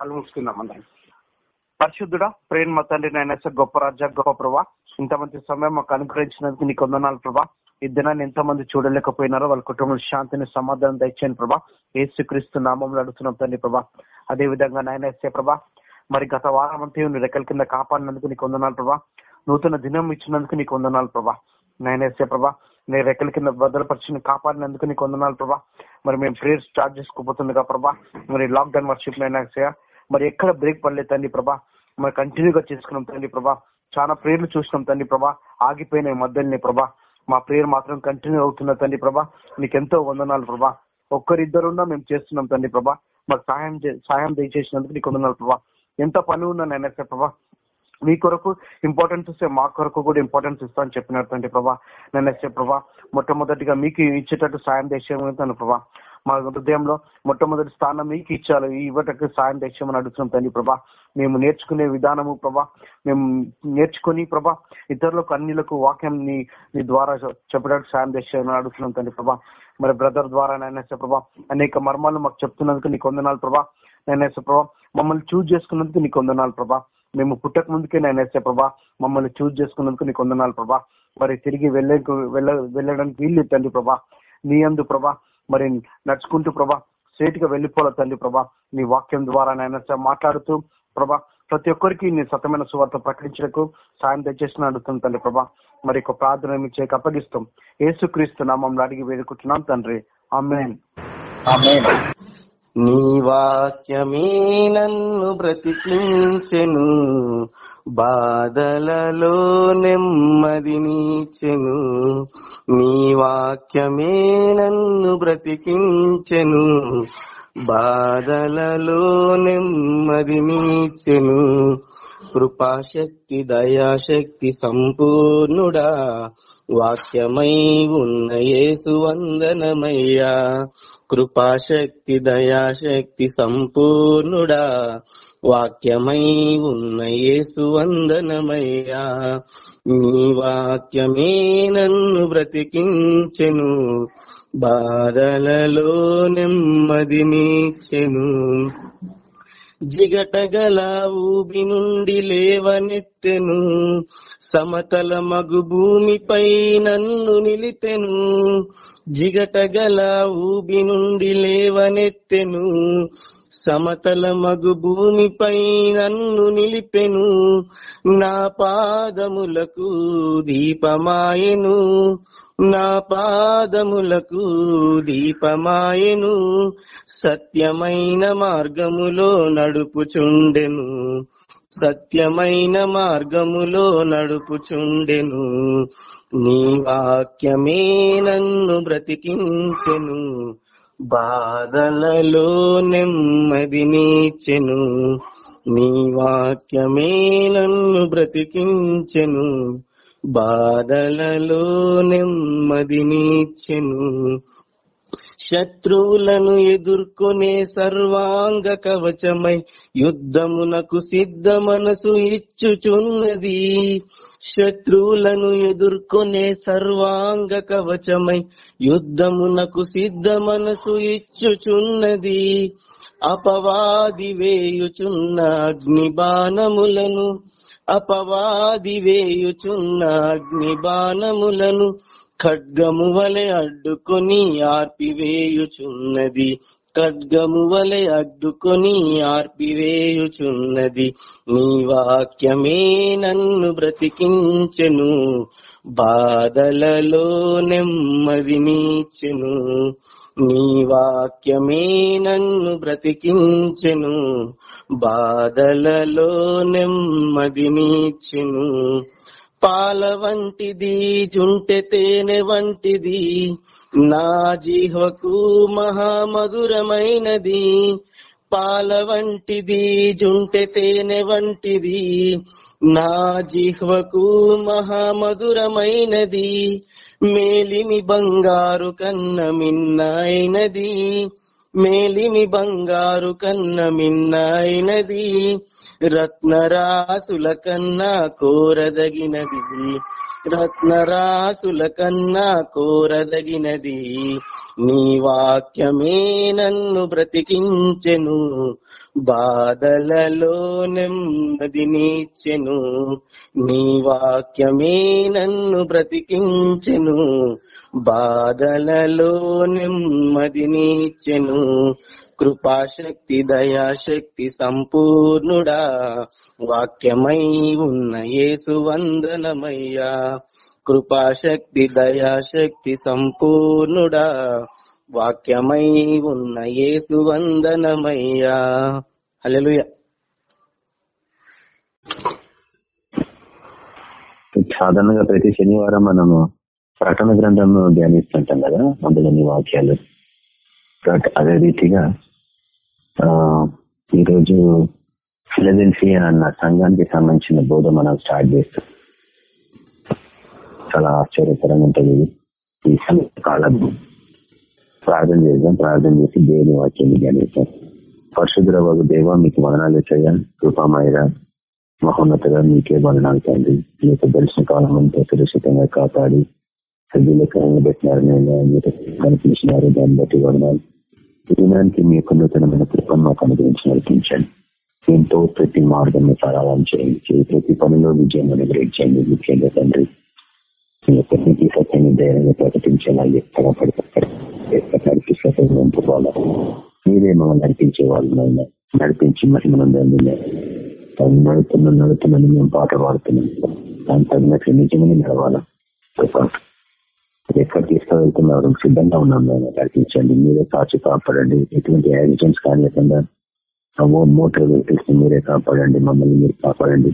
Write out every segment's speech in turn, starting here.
కళ్ళు మూసుకుందాం అందరం. పరిశుద్ధుడా ప్రేమ తండ్రి నాయన గొప్ప రాజా గొప్ప ప్రభా ఇంతమంది సమయం మాకు అనుగ్రహించినందుకు నీకు వందనాలు ప్రభా. ఈ దినాన్ని ఎంతమంది చూడలేకపోయినారో వాళ్ళ కుటుంబం శాంతిని సమాధానం తెచ్చాను ప్రభా. ఏసుక్రీస్తు నామంలో అడుగుతున్నాం తండ్రి ప్రభా. అదే విధంగా నాయన ఎస్ఏ ప్రభా మరి గత వారం అంతా నీ రెక్కల కింద కాపాడినందుకు నీకు వందనాలు ప్రభా. నూతన దినం ఇచ్చినందుకు నీకు వందనాలు ప్రభా. నాయన ఎస్ఏ ప్రభా నీ రెక్కల కింద భద్రపరిచిన కాపాడినందుకు నీకు వందనాలు ప్రభా. మరి మేము ప్రేయర్ స్టార్ట్ చేసుకోబోతుందిగా ప్రభా. మరి లాక్డౌన్ వర్షిప్ నైనా మరి ఎక్కడ బ్రేక్ పడలేదు తండ్రి ప్రభా. మరి కంటిన్యూగా చేసుకున్నాం తండ్రి ప్రభా. చాలా ప్రేర్లు చూసినాం తండ్రి ప్రభా. ఆగిపోయిన మధ్యలోనే ప్రభా. మా ప్రేయర్ మాత్రం కంటిన్యూ అవుతున్న తండ్రి ప్రభా. నీకెంతో వందనాలు ప్రభా. ఒక్కరిద్దరున్నా మేము చేస్తున్నాం తండ్రి ప్రభా. మాకు సహాయం చే- సహాయం దయచేసినందుకు నీకు వందనాలు ప్రభా. ఎంత పని ఉన్నా నేను ప్రభా. మీ కొరకు ఇంపార్టెన్స్ ఇస్తే మా కొరకు కూడా ఇంపార్టెన్స్ ఇస్తా అని చెప్పినారు తండ్రి ప్రభా. నేను ఎస్ఏ ప్రభా. మొట్టమొదటిగా మీకు ఇచ్చేటట్టు సాయం చేసేయమని ప్రభా. మా హృదయంలో మొట్టమొదటి స్థానం మీకు ఇచ్చాలి ఇవ్వటకు సాయం తెచ్చామని అడుగుతున్నాం తండ్రి ప్రభా. మేము నేర్చుకునే విధానము ప్రభా. మేము నేర్చుకుని ప్రభా ఇతరులకు అన్నిలకు వాక్యం నీ నీ ద్వారా చెప్పడానికి సాయం తెచ్చామని అడుగుతున్నాం తండ్రి ప్రభా. మరి బ్రదర్ ద్వారా నైనా ప్రభా అనేక మర్మాలు మాకు చెప్తున్నందుకు నీకు వందనాలు ప్రభా. నైనా ప్రభా మమ్మల్ని చూజ్ చేసుకున్నందుకు నీకు వందనాలు ప్రభా. మేము పుట్టక ముందుకే నేను వేసే ప్రభా మమ్మల్ని చూజ్ చేసుకున్నందుకు నీకు వందనాలు ప్రభా. మరి తిరిగి వెళ్ళే వెళ్ళ వెళ్ళడానికి వీలు తండ్రి ప్రభా. నీ అందు ప్రభా మరి నడుచుకుంటూ ప్రభా స్ట్రేట్గా వెళ్ళిపోలే తండ్రి ప్రభా. నీ వాక్యం ద్వారా నాయన మాట్లాడుతూ ప్రభా ప్రతి ఒక్కరికి నీ సతమైన సువార్త ప్రకటించడానికి సాయం తెచ్చేసిన అడుగుతుంది తండ్రి ప్రభా. మరి ఒక ప్రార్థన మీ చేయక అప్పగిస్తాం. ఏసుక్రీస్తు నామంలో అడిగి వేడుకుంటున్నాం తండ్రి. ఆమెన్. నీ వాక్యమే నన్ను బ్రతికించెను బాధలలో నెమ్మదినిచెను నీ వాక్యమే నన్ను బ్రతికించెను బాధలలో నెమ్మది నెమ్మదినిచెను కృపాశక్తి దయాశక్తి సంపూర్ణుడా. వాక్యమై ఉన్న యేసు వందనమయ్యా. కృపాశక్తి దయాశక్తి సంపూర్ణుడా. వాక్యమై ఉన్న యేసు వందనమయ్యా. నీ వాక్యమే నన్ను బ్రతికించెను. బాధలలో నెమ్మదినిచ్చెను జిగటగల ఊబి నుండి లేవనెత్తెను. సమతల మగు భూమిపై నన్ను నిలిపెను. జిగటగల ఊబి నుండి లేవనెత్తెను. సమతల మగు భూమిపై నన్ను నిలిపెను. నా పాదములకు దీపమాయెను. నా పాదములకు దీపమాయెను సత్యమైన మార్గములో నడుపుచుండెను. సత్యమైన మార్గములో నడుపుచుండెను. నీ వాక్యమే నన్ను బ్రతికించెను. బాధలలో నెమ్మదినిచ్చెను నీ వాక్యమే నన్ను బ్రతికించెను. బాధలలో నెమ్మదినిచ్చెను శత్రువులను ఎదుర్కొనే సర్వాంగ కవచమై యుద్ధమునకు సిద్ధ మనసు ఇచ్చుచున్నది. శత్రువులను ఎదుర్కొనే సర్వాంగ కవచమై యుద్ధమునకు సిద్ధ మనసు ఇచ్చుచున్నది. అపవాది వేయుచున్న అగ్ని బాణములను అపవాది వేయుచున్న అగ్ని బాణములను ఖడ్గము వలె అడ్డుకొని ఆర్పివేయుచున్నది. ఖడ్గము వలె అడ్డుకొని ఆర్పివేయుచున్నది. నీ వాక్యమే నన్ను బ్రతికించెను బాధలలో నెమ్మదినిచ్చెను నీ వాక్యమే నన్ను బ్రతికించెను బాధలలో నెమ్మదినిచ్చెను. పాల వంటిది జుంటె తేనె వంటిది నా జీహకు మహామధురమైనది. పాల వంటిది జుంటె తేనె వంటిది నా జిహ్వకు మహామధురమైనది. మేలిమి బంగారు కన్న మిన్నైనది మేలిమి బంగారు కన్న మిన్నైనది రత్నరాసుల కన్నా కోరదగినది రత్నరాసుల కన్నా కోరదగినది. నీ వాక్యమే నన్ను బ్రతికించెను బాధలలో నెమ్మది నీచెను నీ వాక్యమే నన్ను బ్రతికించెను. బాధలలో నెమ్మది నీచెను కృపాశక్తి దయాశక్తి సంపూర్ణుడా. వాక్యమై ఉన్న యేసు వందనమయ్యా. కృపాశక్తి దయాశక్తి సంపూర్ణుడా. వాక్యమై ఉన్న యేసు వందనమయ్యా హల్లెలూయా. సాధారణంగా ప్రతి శనివారం మనము ప్రకటన గ్రంథంను ధ్యానిస్తుంటాం కదా అందులోని వాక్యాలు. అదే రీతిగా ఆ, ఈరోజు ఫిలదెల్ఫియా అన్న సంఘానికి సంబంధించిన బోధ మనం స్టార్ట్ చేస్తాం. చాలా ఆశ్చర్యకరంగా ఉంటుంది. ఈ సంఘ కాలం ప్రార్థన చేద్దాం ప్రార్థన చేసి దేవుని వాక్యాన్ని ధ్యానిస్తాం పరిశుద్ధ బాబు దేవ మీకు వదనాలు చేయాలి కృపామాయిరా మహోన్నతగా మీకే వదనాలు తండ్రి. మీకు దర్శన కాలం అంతా సురక్షితంగా కాపాడి సభ్యులకరంగా పెట్టినారు నేను మీరు కనిపించినారు దాన్ని బట్టి వదనాలు. దినానికి మీ యొక్క నూతనమైన కృపను మాకు అనుగ్రహించి నడిపించండి. దీంతో ప్రతి మార్గాన్ని ప్రారంభం చేయండి. ప్రతి పనిలో విజయం అనుగ్రహించండి. ముఖ్యంగా తండ్రి మీ సత్యాన్ని ధైర్యంగా ప్రకటించేలా ఎక్కడ పడిపోతారు ఎక్కడ నడిపిస్తారు మీరే మమ్మల్ని నడిపించే వాళ్ళు నడిపించి మహిమనందండి నడుతున్న నడుతున్నాను మేము పాట పాడుతున్నాం. దాని తగినట్లు నిజమని నడవాలా? ఎక్కడ తీసుకువెళ్తున్నారు సిద్ధంగా ఉన్నాం మేము. నడిపించండి. మీరే కాచి కాపాడండి. ఎటువంటి యాక్సిడెంట్స్ కానివ్వకుండా మోటార్ వెహికల్స్ మీరే కాపాడండి. మమ్మల్ని మీరు కాపాడండి.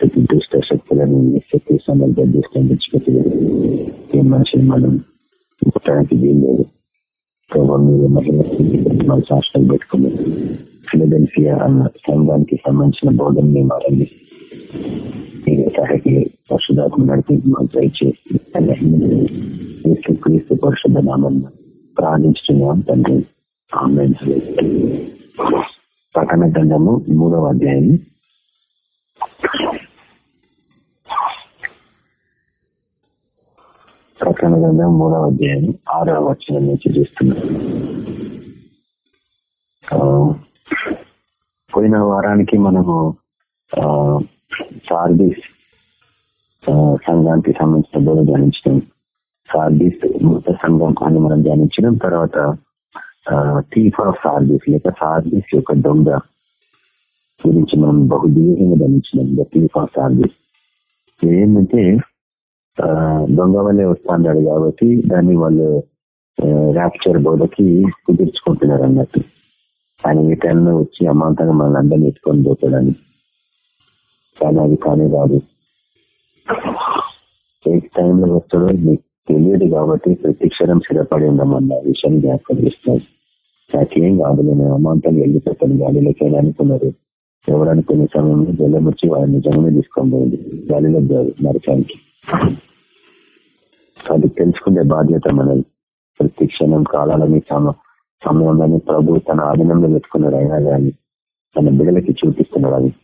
ప్రతి దుష్ట శక్తులను శక్తి సమయం గర్దిస్తాం ఏ మనిషిని మనం ముట్టడానికి వీల్లేదు ప్రభావ మీరు మహిళ మన శాస్త్రం పెట్టుకుని ఫిలదెల్ఫియా అన్న సంఘానికి సంబంధించిన బోధన మేము ఆరంభి మీరు సహాయకి పరిశుధాత్మ నడిపి మాకు దయచేసి క్రీస్తు క్రీస్తు పరిశుద్ధ నామం ప్రార్థించుతున్నాం తండ్రి ఆమె ప్రకటన గ్రంథము మూడవ అధ్యాయం ప్రకటన గ్రంథం మూడవ అధ్యాయం ఆరవ వచనం నుంచి చూస్తున్నాం. ఆ, పోయిన వారానికి మనము సార్దీస్ సంఘానికి సంబంధించిన బోధ ధ్యానించడం సార్దీస్ మృత సంఘం అని మనం ధ్యానించడం తర్వాత థీఫ్ ఆఫ్ సార్దీస్ లేక సార్దీస్ యొక్క దొంగ గురించి మనం బహుదీర్ఘంగా ధ్యానించినాం ద థీఫ్ ఆఫ్ సార్దీస్. ఏంటంటే దొంగ వల్లే వస్తాడు కాబట్టి దాన్ని వాళ్ళు ర్యాప్చర్ బోధకి కుదుర్చుకుంటున్నారు అన్నట్టు ఆయన ఈ టైంలో వచ్చి అమాంతంగా మనల్ని అందరినీ ఎత్తుకొని పోతాడని. కానీ అది కానీ కాదు. ఏ టైంలో వస్తాడో మీకు తెలియదు కాబట్టి ప్రతి క్షణం స్థిరపడి ఉండమన్న విషయాన్ని జ్ఞాపకం చేస్తున్నాడు. నాకేం కాదు నేను అమాంతంగా వెళ్ళిపోతాను గాలిలోకి అనుకున్నారు. ఎవరు అనుకునే సమయంలో జలం వచ్చి వాళ్ళని నిజంగానే తీసుకొని పోయింది. గాలిలో నరకానికి. అది తెలుసుకునే బాధ్యత మనది. ప్రతి క్షణం కాలాలని సమ సమయంలోని ప్రభు తన ఆధీనంలో పెట్టుకున్నాడు అయినా కానీ తన బిడ్డలకి చూపిస్తున్నాడు అది.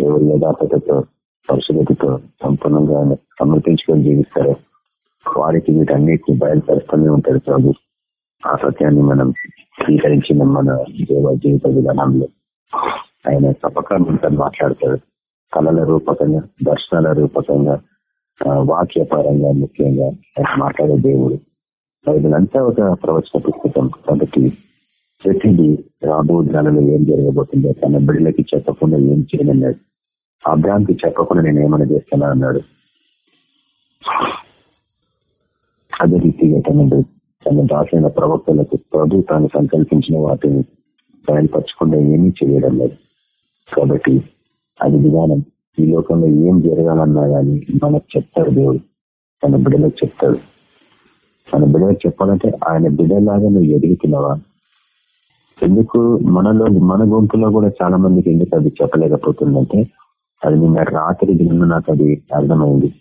ఎవరు యథార్థతతో పరిశుభ్రతతో సంపూర్ణంగా సమర్పించుకొని జీవిస్తారో వారికి వీటన్నిటిని బయలుపరుస్తూనే ఉంటాడు ప్రభు. ఆ సత్యాన్ని మనం స్వీకరించిన మన దేవ జీవిత విధానంలో. ఆయన తప్పకుండా మాట్లాడతాడు. కళల రూపకంగా దర్శనాల రూపకంగా వాక్యపరంగా ముఖ్యంగా మాట్లాడే దేవుడు. ఇదంతా ఒక ప్రవచన పుస్తకం. కాబట్టి ప్రతిదీ రాబో దినాలలో ఏం జరగబోతుందో తన బిడ్డలకి చెప్పకుండా ఏం చేయనన్నాడు. అబ్రామ్కి చెప్పకుండా నేను ఏమైనా చేస్తానా అన్నాడు. అదే రీతిగా తన తన దాసైన ప్రవక్తలకు ప్రభు తాను సంకల్పించిన వాటిని బయలుపరచకుండా ఏమీ చేయడం లేదు. కాబట్టి అది విధానం ఈ లోకంలో ఏం జరగాలన్నా కానీ మనకు చెప్తాడు దేవుడు. తన బిడ్డలకు చెప్తాడు. తన బిడ్డలకు చెప్పాలంటే ఆయన బిడ్డలాగా నువ్వు ఎదుగుతున్నావా? ఎందుకు మనలో మన గుంపులో కూడా చాలా మందికి ఎందుకు అది చెప్పలేకపోతుందంటే అది నిన్న రాత్రి నిన్న నాకు అది అర్థమైంది.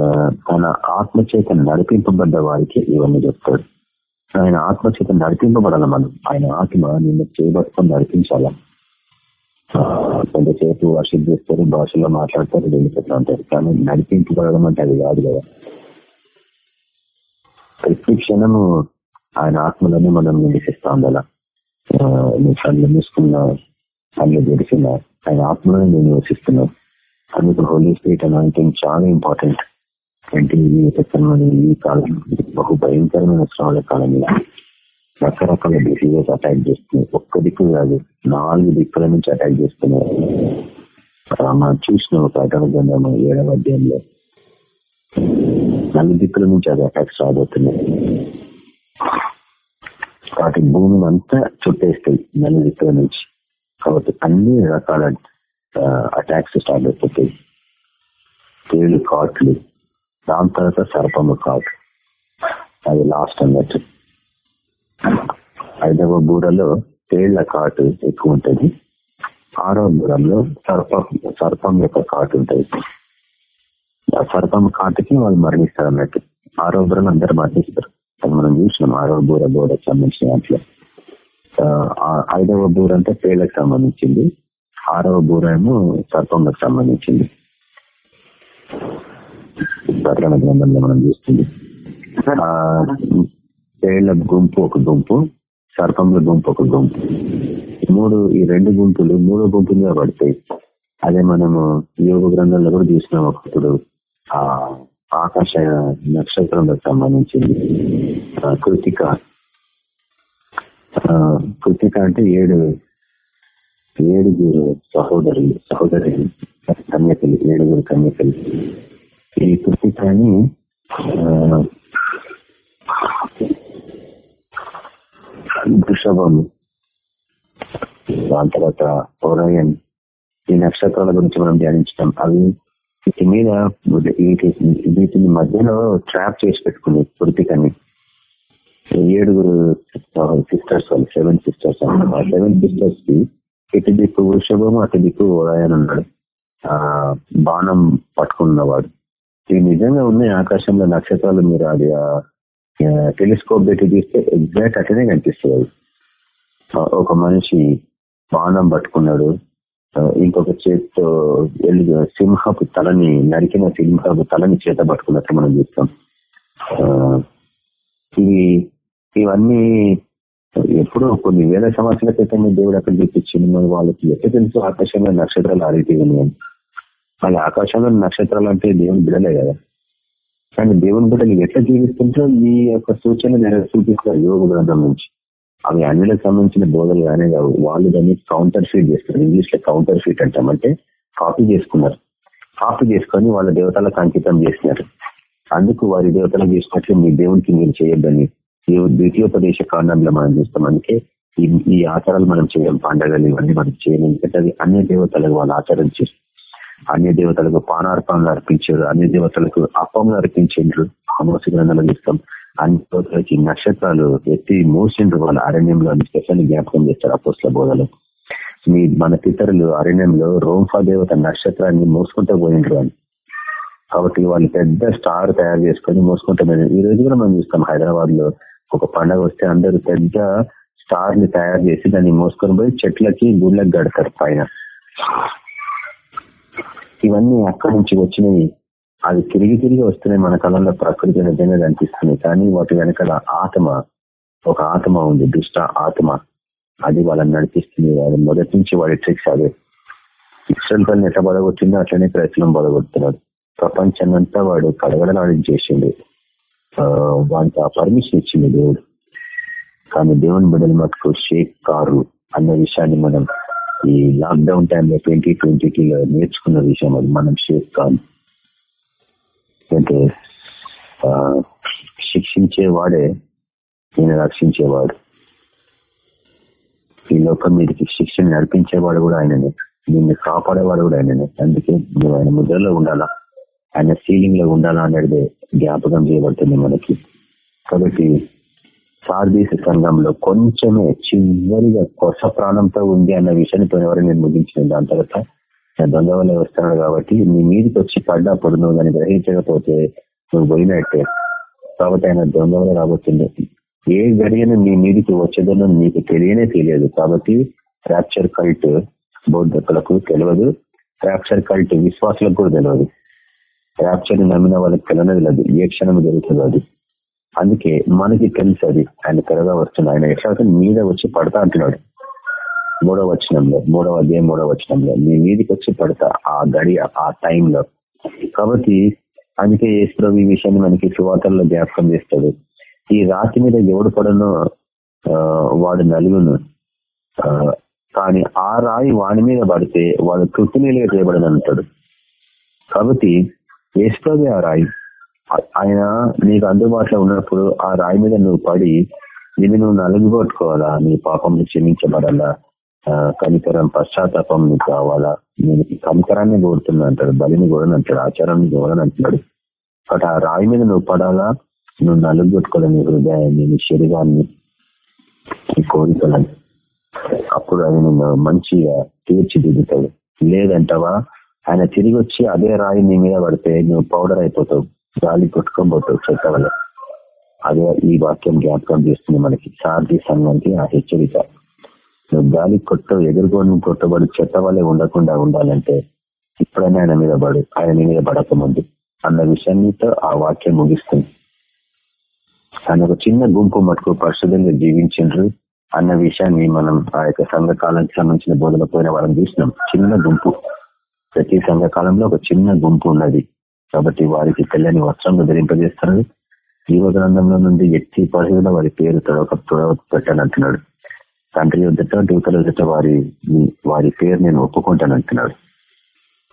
ఆ, తన ఆత్మచేత నడిపింపబడ్డ వారికి ఇవన్నీ చెప్తాడు. ఆయన ఆత్మచేత నడిపింపబడాల మనం? ఆయన ఆత్మ నిన్ను చేయబట్టుకొని నడిపించాలా? కొంతసేపు వర్షిప్ చేస్తారు భాషలో మాట్లాడతారు వెళ్ళిపోతూ ఉంటారు కానీ నడిపించుకోవడం అంటే అది కాదు కదా. ప్రతి క్షణము ఆయన ఆత్మలోనే మనం నిలిపిస్తా ఉండాల? నువ్వు కళ్ళు మూసుకున్నా కళ్ళు తెరిచిన ఆయన ఆత్మలను నేను నివసిస్తున్నావు. అందుకు హోలీ స్పిరిట్ అంటే చాలా ఇంపార్టెంట్ అంటే ఈ ఈ కాలం బహు భయంకరమైన శ్రావణ కాలం రకరకాల డిసీజెస్ అటాక్ చేస్తున్నాయి ఒక్క దిక్కు కాదు నాలుగు దిక్కుల నుంచి అటాక్ చేస్తున్నాయి మనం చూసిన ప్రకటన గ్రంథం ఏడవ అధ్యాయంలో. నాలుగు దిక్కుల నుంచి అది అటాక్స్ రాబోతున్నాయి వాటి భూమిని అంతా చుట్టేస్తాయి నలుగు దిక్కుల నుంచి. కాబట్టి అన్ని రకాల అటాక్స్ స్టార్ట్ అయిపోతాయి. తేలు కాట్లు దాని తర్వాత సర్పము కాటు. అది లాస్ట్ అన్నట్టు. ఐదవ బూరలో తేళ్ళ కాటు ఎక్కువ ఉంటుంది ఆరవ బూరంలో సర్పం సర్పం యొక్క కాటు ఉంటుంది ఆ సర్పం కాటుకి వాళ్ళు మరణిస్తారు అన్నట్టు. ఆరో బూరలు అందరు మరణిస్తారు. అది మనం చూసినాం ఆరో బూర బోరకు సంబంధించిన దాంట్లో. ఐదవ బూర అంటే తేళ్ళకు సంబంధించింది. ఆరవ బూర ఏమో సర్పంలకు సంబంధించింది. ప్రకటన గ్రంథంలో మనం చూస్తుంది. తేళ్ళ గుంపు ఒక గుంపు సర్పంల గుంపు ఒక గుంపు. మూడు ఈ రెండు గుంపులు మూడో గుంపులుగా పడతాయి. అదే మనము యోగ గ్రంథంలో కూడా చూసినాం ఒకప్పుడు. ఆ ఆకాశ నక్షత్రంలకు సంబంధించింది. కృతిక. కృతిక అంటే ఏడు ఏడుగురు సహోదరులు సహోదరి కన్యకలు ఏడుగురు కన్యకలు. ఈ కృతికాని వృషభము దాని తర్వాత ఓరయన్ ఈ నక్షత్రాల గురించి మనం ధ్యానించడం. అవి వీటి మీద వీటిని మధ్యలో ట్రాప్ చేసి పెట్టుకుంది కృతికని. ఏడుగురు సిస్టర్స్ వాళ్ళు సెవెన్ సిస్టర్స్ ఆ సెవెన్ సిస్టర్స్కి ఇటు దిక్కు వృషభం అటు దిక్కు ఓరాయన్ ఉన్నాడు ఆ బాణం పట్టుకున్నవాడు. ఇవి నిజంగా ఉన్నాయి ఆకాశంలో నక్షత్రాలు మీరు అది టెలిస్కోప్ పెట్టి తీస్తే ఎగ్జాక్ట్ అట్లనే కనిపిస్తుంది. ఒక మనిషి బాణం పట్టుకున్నాడు. ఇంకొక చేతితో సింహపు తలని నరికిన సింహపు తలని చేత పట్టుకున్నట్టు మనం చూస్తాం. ఇవి ఇవన్నీ ఎప్పుడో కొన్ని వేల సంవత్సరాల క్రితం దేవుడు అక్కడ చూపించింది. వాళ్ళకి ఎక్కడ తెలుసు ఆకాశంలో నక్షత్రాలు ఆ రీతి ఉన్నాయని? ఆకాశంలో నక్షత్రాలు అంటే దేవుని బిడలే కదా. కానీ దేవుని బిడ్డలు ఎట్లా జీవిస్తుంటో ఈ యొక్క సూచన చూపిస్తారు యోగ గ్రంథం నుంచి. అవి అన్నిలకు సంబంధించిన బోధలు కానీ కావు. వాళ్ళు దాన్ని కౌంటర్ ఫీట్ చేస్తారు. ఇంగ్లీష్లో కౌంటర్ ఫీట్ అంటామంటే కాపీ చేసుకున్నారు. కాపీ చేసుకొని వాళ్ళ దేవతలకు అంకితం చేసినారు. అందుకు వారి దేవతలకు చేసినట్లు మీ దేవునికి మీరు చేయొద్దని ద్వితీయోపదేశ కాండంలో మనం చూస్తాం. అందుకే ఈ ఆచారాలు మనం చేయం పండగలు ఇవన్నీ మనం చేయం ఎందుకంటే అన్ని దేవతలకు వాళ్ళు ఆచరించారు అన్ని దేవతలకు పానార్పణలు అర్పించారు అన్ని దేవతలకు అప్పములు అర్పించారు అమోస గ్రంథాలు చూస్తాం. అన్ని దేవతలకి నక్షత్రాలు ఎత్తి మూసిండ్రు వాళ్ళ అరణ్యంలో స్పెషల్ జ్ఞాపకం చేస్తారు అపోస్ల బోధలు. మీ మన పితరులు అరణ్యంలో రోంఫా దేవత నక్షత్రాన్ని మోసుకుంటూ పోయిండ్రు అని. కాబట్టి వాళ్ళు పెద్ద స్టార్ తయారు చేసుకొని మోసుకుంటూ ఈ రోజు కూడా మనం చూస్తాం హైదరాబాద్లో ఒక పండగ వస్తే అందరూ పెద్ద స్టార్ని తయారు చేసి దాన్ని మోసుకొని పోయి చెట్లకి గుళ్ళకి గడతారు పైన. ఇవన్నీ అక్కడి నుంచి వచ్చినవి. అది తిరిగి తిరిగి వస్తున్నాయి మన కళల్లో ప్రకృతి నిజంగా కనిపిస్తున్నాయి. కానీ వాటి వెనకాల ఆత్మ ఒక ఆత్మ ఉంది దుష్ట ఆత్మ. అది వాళ్ళని నడిపిస్తుంది. అది మొదటి నుంచి వాడి ట్రిక్స్ అదే. ఇష్టం పని ఎట్లా బలగొట్టిందో అట్లనే ప్రయత్నం బలగొడుతున్నాడు. ప్రపంచాన్నంతా వాడు కడగడలాడించేసిండు. వానికి ఆ పర్మిషన్ ఇచ్చింది దేవుడు. కానీ దేవుని బిడ్డలు మటుకు షేక్ కారు అన్న విషయాన్ని మనం ఈ లాక్డౌన్ టైంలో ట్వంటీ ట్వంటీ టూలో నేర్చుకున్న విషయం అది మనం షేక్ కాదు. అంటే శిక్షించేవాడే నేను రక్షించేవాడు. ఈ లోకం మీదకి శిక్షణ నడిపించేవాడు కూడా ఆయననే. నిన్ను కాపాడేవాడు కూడా ఆయననే. అందుకే నువ్వు ఆయన ముద్రలో ఉండాలా? ఆయన సీలింగ్లో ఉండాలా అనేది జ్ఞాపకం చేయబడుతుంది మనకి. కాబట్టి సార్దీస సంఘంలో కొంచెమే చివరిగా కొస ప్రాణంతో ఉంది అన్న విషయాన్ని పోయినవారు నేను ముగించిన దాని తర్వాత దొంగ వల్ల వస్తున్నాడు కాబట్టి నీ మీదకి వచ్చి పడ్డప్పుడు నువ్వు దాన్ని గ్రహించకపోతే నువ్వు పోయినట్టే. కాబట్టి ఆయన దొంగ వల్ల రాబోతుంది ఏ గడియను నీ మీదికి వచ్చేదనో నీకు తెలియనే తెలియదు. కాబట్టి ఫ్రాక్చర్ కల్ట్ బౌద్ధకులకు తెలియదు. ఫ్రాక్చర్ కల్ట్ విశ్వాసులకు కూడా తెలియదు. ఫ్రాక్చర్ నమ్మిన వాళ్ళకి తెలియదు. లేదు ఏ క్షణం జరుగుతుంది అది. అందుకే మనకి తెలుసు అది. ఆయన త్వరగా వస్తుంది ఆయన ఎట్లా మీద వచ్చి పడతా అంటున్నాడు. మూడవ వచనంలో మూడవ అధ్యాయం మూడవ వచనంలో మీ మీదికి వచ్చి పడతా ఆ గడి ఆ టైంలో. కాబట్టి అందుకే ఏసులో ఈ విషయాన్ని మనకి సువార్తల్లో జ్ఞాపకం చేస్తాడు. ఈ రాతి మీద ఎవడు పడనో వాడు నలుగును. కానీ ఆ రాయి వాడి మీద పడితే వాడు కృతినీలుగా చేయబడని అంటాడు. కాబట్టి ఏసుప్రభు ఆ రాయి. ఆయన నీకు అందుబాటులో ఉన్నప్పుడు ఆ రాయి మీద నువ్వు పడి ఇది నువ్వు నలుగుగొట్టుకోవాలా? నీ పాపం క్షమించబడాలా? కనికరం పశ్చాత్తాపం నీకు కావాలా? నేను కంకరాన్ని కోరుతున్నా అంటాడు బలిని కూడా అంటాడు ఆచారాన్ని కోరని అంటున్నాడు బట్ ఆ రాయి మీద నువ్వు పడాలా? నువ్వు నలుగుగొట్టుకోవాలి? నీ హృదయాన్ని నీ శరీరాన్ని నీ కోరికలని. అప్పుడు అది నిన్ను మంచిగా తీర్చిదిద్దుతాడు. లేదంటావా? ఆయన తిరిగి వచ్చి అదే రాయి నీ మీద పడితే నువ్వు పౌడర్ అయిపోతావు. గాలి కొట్టుకోబోతావు చెత్త వల్ల అదే ఈ వాక్యం జ్ఞాపకం చేస్తుంది మనకి. సార్థి సంఘానికి ఆ హెచ్చరిక. నువ్వు గాలి కొట్ట ఎదుర్కొని కొట్టబడి చెత్త వల్లే ఉండకుండా ఉండాలంటే ఇప్పుడైనా ఆయన మీద పడు ఆయన మీద పడకముందు. అన్న విషయాన్నితో ఆ వాక్యం ముగిస్తుంది. ఆయన ఒక చిన్న గుంపు మటుకు పరిశుద్ధంగా జీవించు అన్న విషయాన్ని మనం ఆ యొక్క సంఘకాలానికి సంబంధించిన బోధన పోయిన వాళ్ళని చూసినాం. చిన్న గుంపు. ప్రతి సంఘకాలంలో ఒక చిన్న గుంపు ఉన్నది. కాబట్టి వారికి తెల్లని వస్త్రంలో ధరింపజేస్తారు. జీవ గ్రంథంలో నుండి ఎత్తి పరిధిలో వారి పేరు తొడవ తొడవ పెట్టాలంటున్నాడు తండ్రి ఎదుట దూతల ఎదుట వారి వారి పేరు నేను ఒప్పుకుంటాను అంటున్నాడు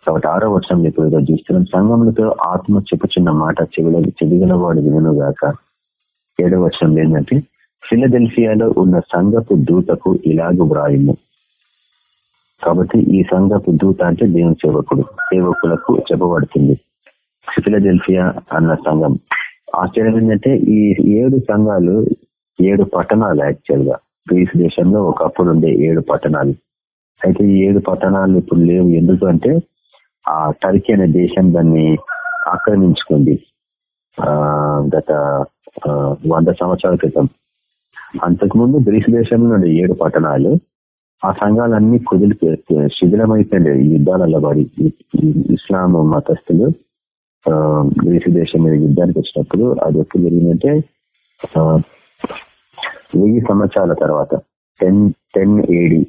కాబట్టి ఆరో వర్షం ఇప్పుడు చూస్తున్నాం సంఘములతో ఆత్మ చెప్పుచున్న మాట చెవిల చెవిగల వాడు వినను గాక ఏడో వర్షం ఏంటంటే ఫిలదెల్ఫియాలో ఉన్న సంఘపు దూతకు ఇలాగ వ్రాయిము. కాబట్టి ఈ సంఘపు దూత అంటే దేవుని సేవకుడు సేవకులకు చెప్పబడుతుంది. ఫిలదెల్ఫియా అన్న సంఘం. ఆశ్చర్యం ఏంటంటే ఈ ఏడు సంఘాలు ఏడు పట్టణాలు యాక్చువల్గా. గ్రీస్ దేశంలో ఒకప్పుడు ఉండే ఏడు పట్టణాలు. అయితే ఈ ఏడు పట్టణాలు ఇప్పుడు లేవు. ఎందుకు అంటే ఆ టర్కీ అనే దేశం దాన్ని ఆక్రమించుకుంది. గత వంద సంవత్సరాల క్రితం. అంతకుముందు గ్రీస్ దేశంలో ఉండే ఏడు పట్టణాలు ఆ సంఘాలన్నీ కుదిలి శిథిలమైపోయింది యుద్ధాలలో పడి ఇస్లాం మతస్థులు గ్రీసు దేశం మీద యుద్ధానికి వచ్చినప్పుడు అది ఎప్పుడు జరిగిందంటే వెయ్యి సంవత్సరాల తర్వాత టెన్ టెన్ ఏడి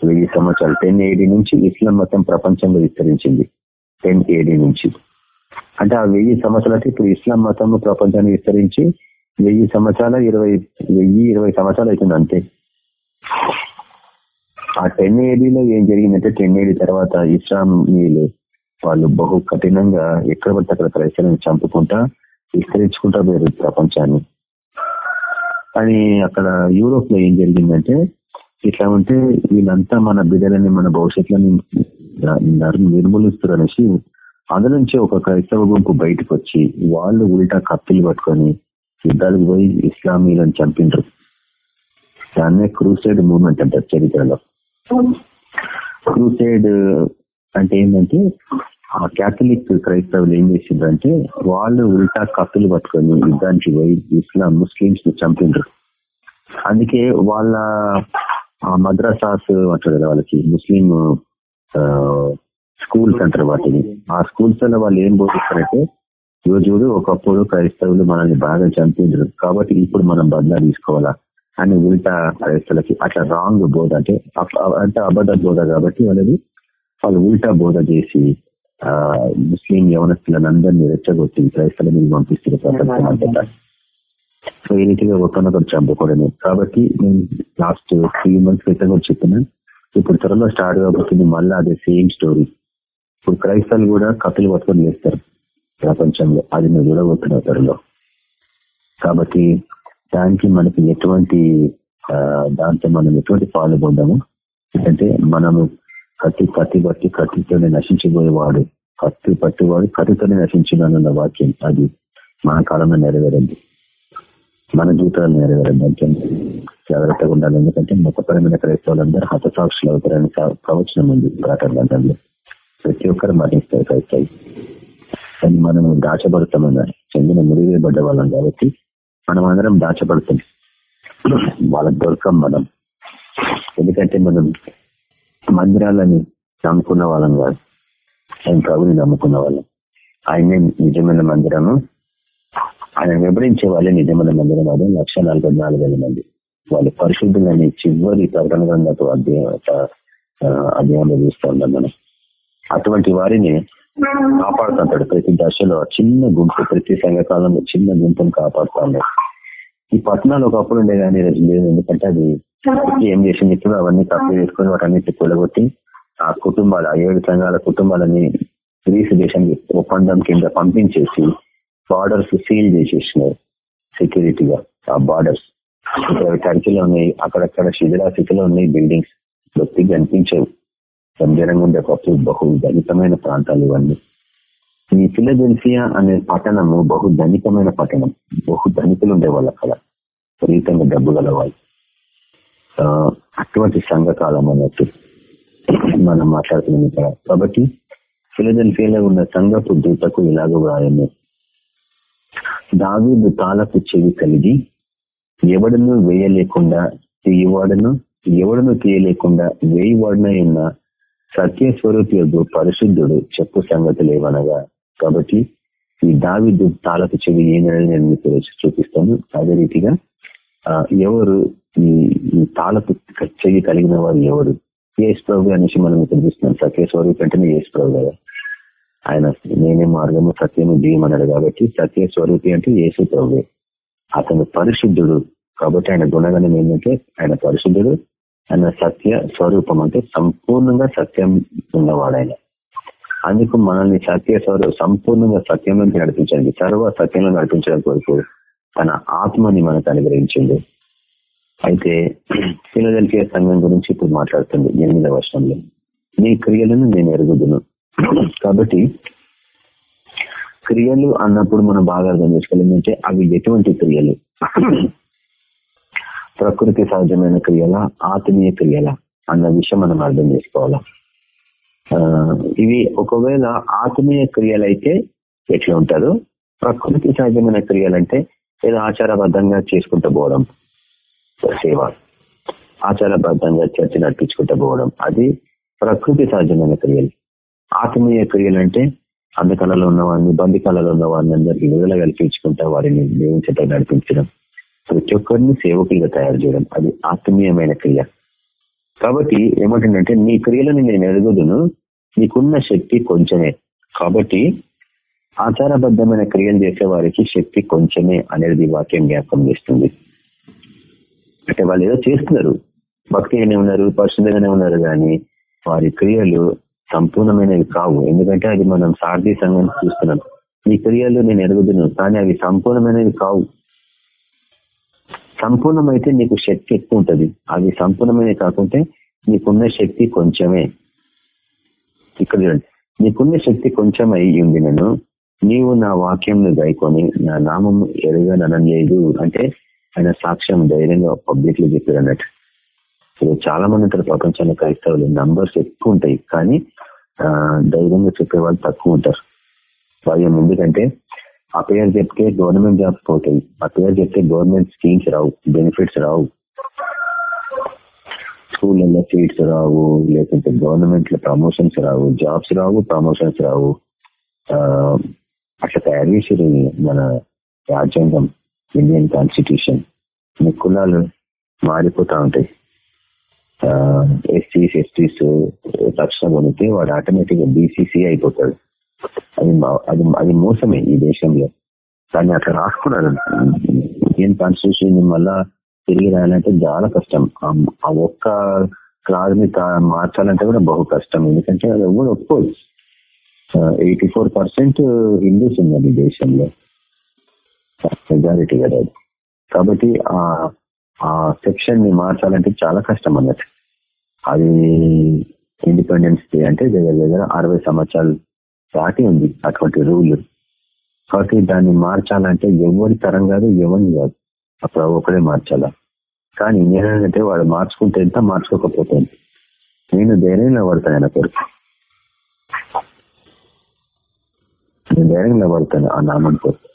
వెయ్యి సంవత్సరాలు టెన్ ఏడి నుంచి ఇస్లాం మతం ప్రపంచంలో విస్తరించింది టెన్ ఏడి నుంచి. అంటే ఆ వెయ్యి సంవత్సరాలకి ఇప్పుడు ఇస్లాం మతం ప్రపంచాన్ని విస్తరించి వెయ్యి సంవత్సరాల ఇరవై వెయ్యి ఇరవై సంవత్సరాలు అవుతుంది అంతే. ఆ టెన్ ఏడీలో ఏం జరిగిందంటే టెన్ ఏడీ తర్వాత ఇస్లామీలు వీళ్ళు బహు కఠినంగా ఎక్కడ పడితే అక్కడ క్రైస్తవులను చంపుకుంటా విస్తరించుకుంటా పోయారు ప్రపంచాన్ని. కానీ అక్కడ యూరోప్లో ఏం జరిగిందంటే ఇట్లా ఉంటే వీళ్ళంతా మన బిడ్డలని మన భవిష్యత్తులని నిర్మూలిస్తారు అనేసి అందులో నుంచి ఒక క్రైస్తవ గుంపు బయటకు వచ్చి వాళ్ళు ఉల్టా కత్తులు పట్టుకొని యుద్ధాలకు పోయి ఇస్లామీలను చంపిండ్రు. దాన్నే క్రూసైడ్ మూవ్మెంట్ అంటారు చరిత్రలో. క్రూసైడ్ అంటే ఏంటంటే ఆ క్యాథలిక్ క్రైస్తవులు ఏం చేసిండ్రంటే వాళ్ళు ఉల్టా కత్తులు పట్టుకొని యుద్ధానికి పోయి ఇస్లాం ముస్లింస్ని చంపిండ్రు. అందుకే వాళ్ళ మద్రాసాస్ అంటారు కదా వాళ్ళకి ముస్లిం స్కూల్స్ అంటారు వాటిని. ఆ స్కూల్స్లో వాళ్ళు ఏం బోధిస్తారంటే చూడు ఒకప్పుడు క్రైస్తవులు మనల్ని బాగా చంపిండ్రు. కాబట్టి ఇప్పుడు మనం బదిలా తీసుకోవాలా? అని ఉల్టా క్రైస్తవులకి అట్లా రాంగ్ బోధ అంటే అంటే అబద్ధ బోధ కాబట్టి వాళ్ళది వాళ్ళు ఉల్టా బోధ చేసి ఆ ముస్లిం యవనస్తులందరినీ రెచ్చగొట్టి క్రైస్తవుల మీద పంపిస్తున్న ప్రపంచం అంతటా సో ఈ రీతిగా ఒకరినొకరు చంపుకోవడమే కాబట్టి నేను లాస్ట్ త్రీ మంత్స్ క్రితం కూడా చెప్పిన ఇప్పుడు త్వరలో స్టార్ట్ కాబోతుంది మళ్ళీ అదే సేమ్ స్టోరీ ఇప్పుడు క్రైస్తవులు కూడా కథలు పట్టుకొని వేస్తారు ప్రపంచంలో. అది నువ్వు చూడబోతున్నావు త్వరలో. కాబట్టి దానికి మనకి ఎటువంటి దాంతో మనం ఎటువంటి పాల్గొందాము ఎందుకంటే మనము కత్తి కత్తి బట్టి కత్తితోనే నశించిపోయేవాడు కత్తి పట్టివాడు కత్తితోనే నశించిన వాక్యం అది. మన కాలంలో నెరవేరింది. మన జీవితాలు నెరవేరండి అంటే జాగ్రత్తగా ఉండాలి. ఎందుకంటే మతపరమైన క్రైస్తవులందరూ హతసాక్షులు అవుతారని ప్రవచనం ఉంది. ప్రకటన గ్రంథంలో. ప్రతి ఒక్కరు మరణిస్తారు క్రైస్తవులు. కానీ మనం దాచబడతామన్నారు చెందిన మురివేయబడ్డ వాళ్ళం కాబట్టి మనం అందరం దాచబడతాం. వాళ్ళకు దొరకం మనం. ఎందుకంటే మనం మందిరాలని నమ్ముకున్న వాళ్ళం కాదు. ఆయన ప్రభుని నమ్ముకున్న వాళ్ళం. ఆయనే నిజమైన మందిరము. ఆయన వివరించే వాళ్ళే నిజమైన మందిరం అదే లక్ష నలభై నాలుగు వేల మంది. వాళ్ళు పరిశుద్ధులని చివరి ప్రకటన గ్రంథపు అధ్యయనంలో చూస్తూ ఉన్నాం మనం. అటువంటి వారిని కాపాడుతుంటాడు. ప్రతి దశలో చిన్న గుంపు ప్రతి సంఘకాలంలో చిన్న గుంపును కాపాడుతూ ఉన్నాడు. ఈ పట్టణాలు ఒకప్పుడు ఉండే కానీ లేదు ఎందుకంటే అది ఏం చేసింది? ఇప్పుడు అవన్నీ తప్పు చేసుకుని వాటన్నిటి కూలగొట్టి ఆ కుటుంబాలు ఆ ఏడు సంఘాల కుటుంబాలని గ్రీసు దేశం ఒప్పందం కింద పంపించేసి బార్డర్స్ సీల్ చేసేసినారు సెక్యూరిటీగా ఆ బార్డర్స్. ఇక్కడ టర్కీలో ఉన్నాయి అక్కడక్కడ శిథిలాస్థితిలో ఉన్నాయి బిల్డింగ్స్. వ్యక్తి కనిపించవు గంభీరంగా ఉండే ఒకప్పుడు బహు ధనికమైన ప్రాంతాలు ఇవన్నీ. ఈ ఫిలజెన్సియా అనే పట్టణము బహు ధనికమైన పట్టణం. బహు ధనికులు ఉండేవాళ్ళు అక్కడ విపరీతంగా డబ్బు గలవాళ్ళు. అటువంటి సంఘకాలం అన్నట్టు మనం మాట్లాడుతున్నాం ఇక్కడ. కాబట్టి ఫిలదెల్ఫియాలో ఉన్న సంఘపు దూతకు ఇలాగ వ్రాయము. దావీదు తాళపు చెవి కలిగి ఎవడను వేయలేకుండా తీయవాడను ఎవడను తీయలేకుండా వేయవాడనై ఉన్న సత్యస్వరూపి పరిశుద్ధుడు చెప్పు సంగతులు ఏమనగా కాబట్టి ఈ దావి తాళపు చెవి ఏంటనేది నేను మీకు చూపిస్తాను. అదే రీతిగా ఎవరు ఈ తాళపు చెవి కలిగిన వారు ఎవరు? ఏసు ప్రభు అనేసి మనం ఇక్కడ చూస్తున్నాం. సత్య స్వరూపి అంటేనే ఏసు ప్రభు కదా. ఆయన నేనే మార్గము సత్యము దీయమన్నాడు కాబట్టి సత్య స్వరూపి అంటే ఏసు ప్రభు. అతను పరిశుద్ధుడు కాబట్టి ఆయన గుణగణం ఏంటంటే ఆయన పరిశుద్ధుడు ఆయన సత్య స్వరూపం అంటే సంపూర్ణంగా సత్యం ఉన్నవాడు ఆయన. అందుకు మనల్ని సత్య సంపూర్ణంగా సత్యంలోకి నడిపించండి సర్వ సత్యంలో నడిపించడం కొరకు తన ఆత్మని మనకు అనుగ్రహించింది అయితే ఫిలదెల్ఫియా సంఘం గురించి ఇప్పుడు మాట్లాడుతుంది ఎనిమిదవ వర్షంలో నీ క్రియలను నేను ఎరుగుదును. కాబట్టి క్రియలు అన్నప్పుడు మనం బాగా అర్థం చేసుకోవాలంటే అవి ఎటువంటి క్రియలు? ప్రకృతి సహజమైన క్రియల ఆత్మీయ క్రియల అన్న విషయం మనం అర్థం చేసుకోవాలా? ఇవి ఒకవేళ ఆత్మీయ క్రియలైతే ఎట్లా ఉంటారు? ప్రకృతి సహజమైన క్రియలంటే ఏదో ఆచారబద్ధంగా చేసుకుంటూ పోవడం సేవ. ఆచారబద్ధంగా చర్చ నడిపించుకుంటూ పోవడం అది ప్రకృతి సహజమైన క్రియలు. ఆత్మీయ క్రియలు అంటే అంధకాలలో ఉన్న వాడిని బంధికాలలో ఉన్న వారిని అందరికీ విడుదల కల్పించుకుంటా వారిని నియమించటం నడిపించడం. ప్రతి ఒక్కరిని సేవకులుగా తయారు చేయడం అది ఆత్మీయమైన క్రియ. కాబట్టి ఏమంటుందంటే నీ క్రియలను నేను ఎరుగుదును నీకున్న శక్తి కొంచెమే. కాబట్టి ఆచారబద్ధమైన క్రియలు చేసే వారికి శక్తి కొంచెమే అనేది వాక్యం జ్ఞాపకం చేస్తుంది. అంటే వాళ్ళు ఏదో చేస్తున్నారు. భక్తిగానే ఉన్నారు పరిశుద్ధంగానే ఉన్నారు కానీ వారి క్రియలు సంపూర్ణమైనవి కావు. ఎందుకంటే అది మనం సార్థి సంఘం చూస్తున్నాం. ఈ క్రియలు నేను ఎరుగుదును కానీ అవి సంపూర్ణమైనవి కావు. సంపూర్ణమైతే నీకు శక్తి ఎక్కువ ఉంటుంది. అవి సంపూర్ణమైనవి కాకుంటే నీకున్న శక్తి కొంచెమే. ఇక్కడ చూడండి. నీకున్న శక్తి కొంచెం అయ్యింది ఉంది నేను నీవు నా వాక్యంను గాయకొని నా నామం ఎరగననలేదు అంటే ఆయన సాక్ష్యం ధైర్యంగా పబ్లిక్లో చెప్పారు అన్నట్టు. ఇప్పుడు చాలా మంది ఉంటారు ప్రపంచంలో క్రైస్తవులు నంబర్స్ ఎక్కువ ఉంటాయి కానీ ధైర్యంగా చెప్పే వాళ్ళు తక్కువ ఉంటారు. భయం ఎందుకంటే ఆ పేరు చెప్తే గవర్నమెంట్ జాబ్స్ పోతాయి ఆ పేరు చెప్తే గవర్నమెంట్ స్కీమ్స్ రావు బెనిఫిట్స్ రావు. స్కూళ్ళల్లో సీట్స్ రావు లేకుంటే గవర్నమెంట్లో ప్రమోషన్స్ రావు జాబ్స్ రావు ప్రమోషన్స్ రావు. అట్లా తయారు చేసేది మన రాజ్యాంగం ఇండియన్ కాన్స్టిట్యూషన్. మీ కులాలు మారిపోతా ఉంటాయి. ఎస్సీస్ ఎస్టీస్ తక్షణం కొనితే వాడు ఆటోమేటిక్గా బీసీసీ అయిపోతాడు. అది అది అది మోసమే ఈ దేశంలో. దాన్ని అట్లా రాసుకున్నారు ఇండియన్ కాన్స్టిట్యూషన్ మళ్ళా తిరిగి రాయాలంటే చాలా కష్టం. ఆ ఒక్క క్లాజ్ని మార్చాలంటే కూడా బహు కష్టం. ఎందుకంటే అది ఎవరు ఒప్పుకోదు ఎయిటీ ఫోర్ పర్సెంట్ హిందూస్ ఉన్నారు దేశంలో. మెజారిటీ కదా కాబట్టి ఆ సెక్షన్ని మార్చాలంటే చాలా కష్టం అన్నట్టు. అది ఇండిపెండెన్స్ డే అంటే దగ్గర దగ్గర అరవై సంవత్సరాలు దాటి ఉంది అటువంటి రూల్. కాబట్టి దాన్ని మార్చాలంటే ఎవరి తరం కాదు ఎవరిని కాదు. అప్పుడు ఒకడే మార్చాలా? కానీ నేనంటే వాడు మార్చుకుంటే ఎంత? మార్చుకోకపోతే నేను ధైర్యంగా పడతాను ఆయన కొరకు. నేను ధైర్యంగా పడతాను ఆ నామం కొరకు.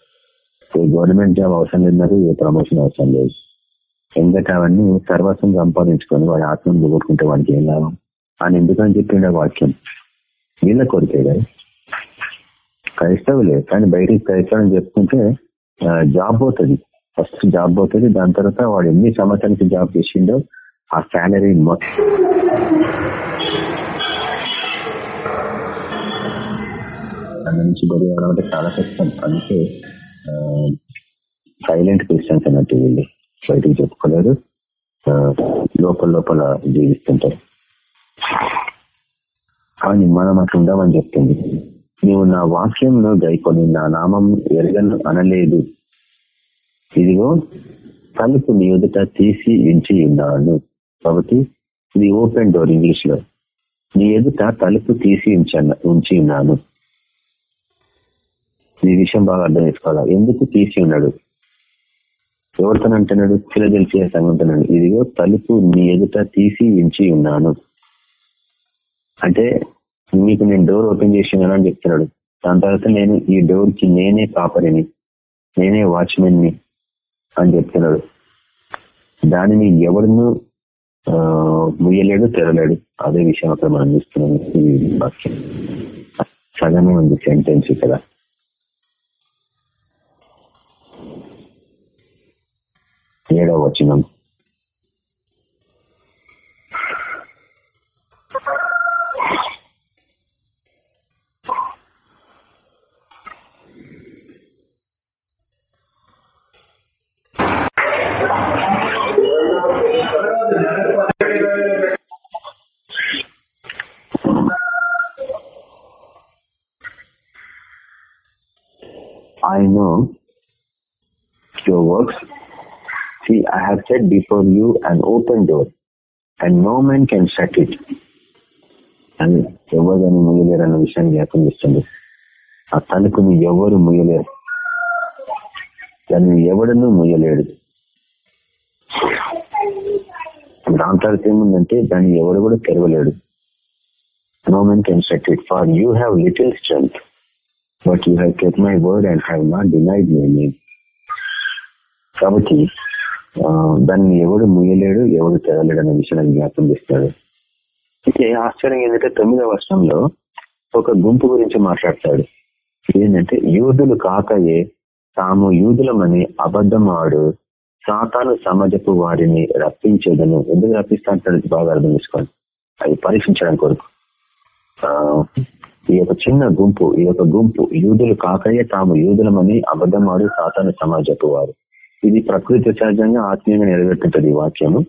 ఏ గవర్నమెంట్ జాబ్ అవసరం లేదు ఏ ప్రమోషన్ అవసరం లేదు. ఎందుకంటే అవన్నీ సర్వస్వం సంపాదించుకొని వాడి ఆత్మను పోగొట్టుకుంటే వాడికి ఏం లాభం? అని ఎందుకని చెప్పిండే వాక్యం? వీళ్ళ కొరికే కదా? క్రైస్తవులే. కానీ బయటికి క్రైస్తవుని చెప్పుకుంటే జాబ్ పోతుంది. ఫస్ట్ జాబ్ పోతుంది దాని తర్వాత వాడు ఎన్ని సంవత్సరానికి జాబ్ చేసిండో ఆ శాలరీ మొత్తం దాని నుంచి బయట అంటే చాలా కష్టం. అందుకే సైలెంట్ క్రిస్టియన్స్ అన్నట్టు వీళ్ళు బయటకు చెప్పుకోలేదు లోపల లోపల జీవిస్తుంటారు. కానీ మనం అట్లా ఉండమని చెప్తుంది. నువ్వు నా వాక్యంలో గైకొని నా నామం ఎరగను అనలేదు. ఇదిగో తలుపు నీ ఎదుట తీసి ఉంచి ఉన్నాను. కాబట్టి ఇది ఓపెన్ డోర్ ఇంగ్లీష్లో నీ ఎదుట తలుపు తీసి ఉంచి ఉన్నాను. ఈ విషయం బాగా అర్థం చేసుకోవాలా? ఎందుకు తీసి ఉన్నాడు? ఎవరితో అంటున్నాడు? ఫిలదెల్ఫియా సంగతున్నాడు ఇదిగో తలుపు నీ ఎదుట తీసి ఉంచి ఉన్నాను. అంటే మీకు నేను డోర్ ఓపెన్ చేసి ఉన్నాను అని చెప్తున్నాడు. దాని తర్వాత నేను ఈ డోర్కి నేనే కాపరిని నేనే వాచ్మెన్ని అని చెప్తున్నాడు దానిని ఎవరినూ ఆ, ముయ్యలేడు తెరలేడు. అదే విషయం అక్కడ మనం చూస్తున్నాం ఈ వాక్యం. సగమే ఉంది సెంటెన్స్ ఇక్కడ. ఏడవ వచనం. I have set before you an open door, and no man can shut it. అని ఎవరు దాన్ని ముయ్యలేరు అన్న విషయాన్ని జ్ఞాపకం చేస్తుంది. ఆ తలుపుని ఎవరు ముయ్యలేరు? దాన్ని ఎవడను ముయ్యలేడు. దాని తర్వాత ఏముందంటే దాన్ని ఎవడు కూడా తెరవలేడు. No men can shut it for you have little strength but you have kept my word and have not denied my name కాబట్టి దాన్ని ఎవడు ముయ్యలేడు ఎవడు తెరలేడు అనే విషయాన్ని జ్ఞాపం చేస్తాడు. అయితే ఆశ్చర్యం ఏంటంటే తొమ్మిదవ వర్షంలో ఒక గుంపు గురించి మాట్లాడతాడు. ఏంటంటే యూదులు కాకయే తాము యూదులమని అబద్ధమాడు ఆడు సాతాను సమాజపు వారిని రప్పించేదను. ఎందుకు రప్పిస్తా అంటాడు? బాగా అర్థం చేసుకోండి. అది పరీక్షించడం కొరకు. ఆ, ఈ యొక్క చిన్న గుంపు ఈ యొక్క గుంపు యూదులు కాకయే తాము యూదులమని అబద్ధమాడు సాతాను సమాజపు వారు. ఇది ప్రకృతి సహజంగా ఆత్మీయంగా నెరవేరుతుంటది ఈ వాక్యము.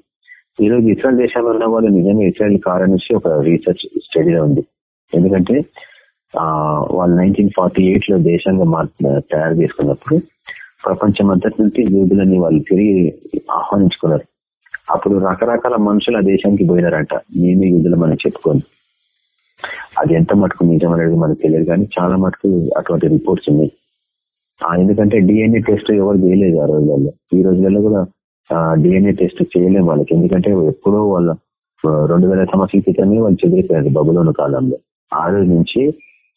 ఈ రోజు ఇస్రాయల్ దేశంలో ఉన్న వాళ్ళు నిజంగా ఇస్రాయల్ కారణించి ఒక రీసెర్చ్ స్టడీలో ఉంది. ఎందుకంటే వాళ్ళు నైన్టీన్ ఫార్టీ ఎయిట్లో దేశంగా మార్ తయారు చేసుకున్నప్పుడు ప్రపంచం అంతటి నుంచి యూదులని వాళ్ళు తిరిగి ఆహ్వానించుకున్నారు. అప్పుడు రకరకాల మనుషులు ఆ దేశానికి పోయినారంట. మేమే మనం చెప్పుకొని. అది ఎంత మటుకు నిజం అనేది మనకు తెలియదు కానీ చాలా మటుకు అటువంటి రిపోర్ట్స్ ఉన్నాయి. ఎందుకంటే డిఎన్ఏ టెస్ట్ ఎవరు చేయలేదు ఆ రోజులలో. ఈ రోజులలో కూడా డిఎన్ఏ టెస్ట్ చేయలేము వాళ్ళకి. ఎందుకంటే ఎప్పుడో వాళ్ళ రెండు వేల సంవత్సరాల క్రితమే వాళ్ళు చెదిరిపోయారు బబులోని కాలంలో. ఆ రోజు నుంచి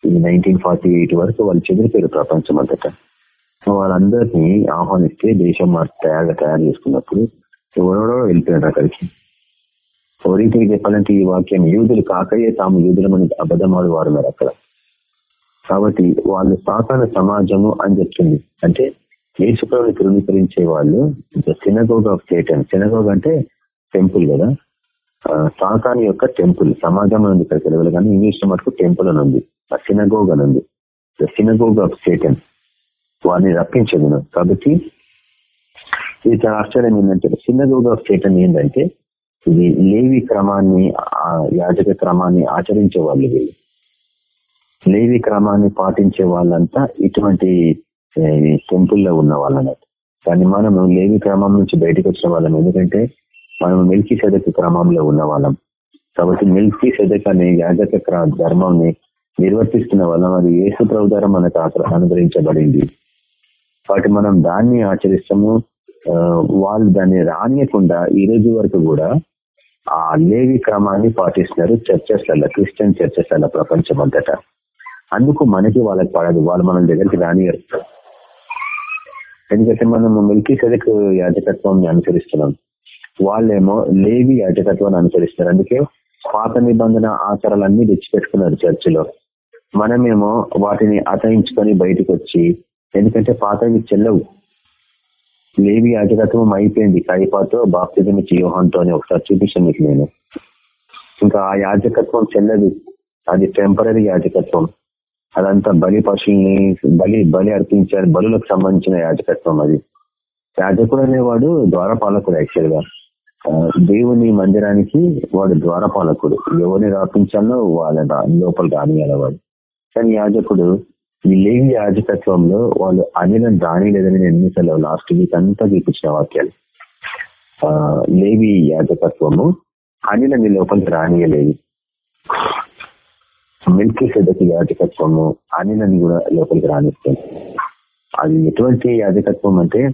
ఇది నైన్టీన్ ఫార్టీ ఎయిట్ వరకు వాళ్ళు చెదిరిపోయారు ప్రపంచం అంతటా. వాళ్ళందరినీ ఆహ్వానిస్తే దేశం తయారుగా తయారు చేసుకున్నప్పుడు ఎవరెవరో వెళ్ళిపోయారు అక్కడికి. ఓ రీతికి చెప్పాలంటే ఈ వాక్యం యూదులు కాకయే తాము యూదులమని అబద్ధమాడు వారు ఉన్నారు అక్కడ. కాబట్టి వాళ్ళు సాతాన సమాజము అని చెప్తుంది. అంటే యేసుప్రభుని తృణీకరించే వాళ్ళు సినగోగ్ ఆఫ్ సేటన్ సినగోగ్ అంటే టెంపుల్ కదా. సాతాన్ యొక్క టెంపుల్ సమాజం అని ఉంది ఇక్కడ తెలుగులో కానీ ఇంగ్లీష్లో మటుకు టెంపుల్ అని ఉంది. ఆ సినగోగ్ అని ఉంది. ద సినగోగ్ ఆఫ్ సేటన్ వారిని రప్పించదు. కాబట్టి ఇది ఆశ్చర్యం ఏంటంటే సినగోగ్ ఆఫ్ సేటన్ ఏంటంటే ఇది లేవి క్రమాన్ని యాజక క్రమాన్ని ఆచరించే వాళ్ళు వీళ్ళు. లేవి క్రమాన్ని పాటించే వాళ్ళంతా ఇటువంటి టెంపుల్లో ఉన్న వాళ్ళన్నట్టు కానీ మనం లేవి క్రమం నుంచి బయటకు వచ్చిన వాళ్ళం. ఎందుకంటే మనం మిల్కీ సెదక క్రమంలో ఉన్న వాళ్ళం కాబట్టి మిల్కీ సెదక అనే యాజక క్ర- ధర్మంని నిర్వర్తిస్తున్న వాళ్ళం. అది యేసు ప్రభు ద్వారా మనకు అనుగ్రహించబడింది. కాబట్టి మనం దాన్ని ఆచరిస్తాము. వాళ్ళు దాన్ని రానియకుండా ఈ రోజు వరకు కూడా ఆ లేవి క్రమాన్ని పాటిస్తున్నారు చర్చెస్లలో క్రిస్టియన్ చర్చెస్లలో ప్రపంచం అంతటా అందుకు మనకి వాళ్ళకి పడదు. వాళ్ళు మన దగ్గరికి రానియరు ఎందుకంటే మనం మిల్కీ సెదక్ యాజకత్వం అనుసరిస్తున్నాం. వాళ్ళేమో లేవి యాజకత్వాన్ని అనుసరిస్తున్నారు అందుకే పాత నిబంధన ఆచారాలన్నీ తెచ్చిపెట్టుకున్నారు చర్చిలో. మనమేమో వాటిని అతయించుకొని బయటకు వచ్చి ఎందుకంటే పాతవి చెల్లవు. లేవి యాజకత్వం అయిపోయింది. కైపాతో బాప్తిజం ఇచ్చి యోహంతో అని ఒకసారి చూపించాను మీకు నేను. ఇంకా ఆ యాజకత్వం చెల్లదు. అది టెంపరీ యాజకత్వం. అదంతా బలి పశువుల్ని బలి బలి అర్పించారు. బలులకు సంబంధించిన యాజకత్వం అది. యాజకుడు అనేవాడు ద్వారపాలకుడు యాక్చువల్గా దేవుని మందిరానికి వాడు ద్వారపాలకుడు. ఎవరిని రాపించాలో వాళ్ళ లోపల రానియాల వాడు. కానీ యాజకుడు ఈ లేవి యాజకత్వంలో వాళ్ళు అనిలం రానిలేదని నేను ఎన్నిసార్లు లాస్ట్ వీక్ అంతా చూపించిన వాక్యాలు. లేవి యాజకత్వము అనిలని లోపలికి రానియలేదు. మిల్కీ సెదకి యాజకత్వము అనిలని కూడా లోపలికి రానిస్తుంది. అది ఎటువంటి యాజకత్వం అంటే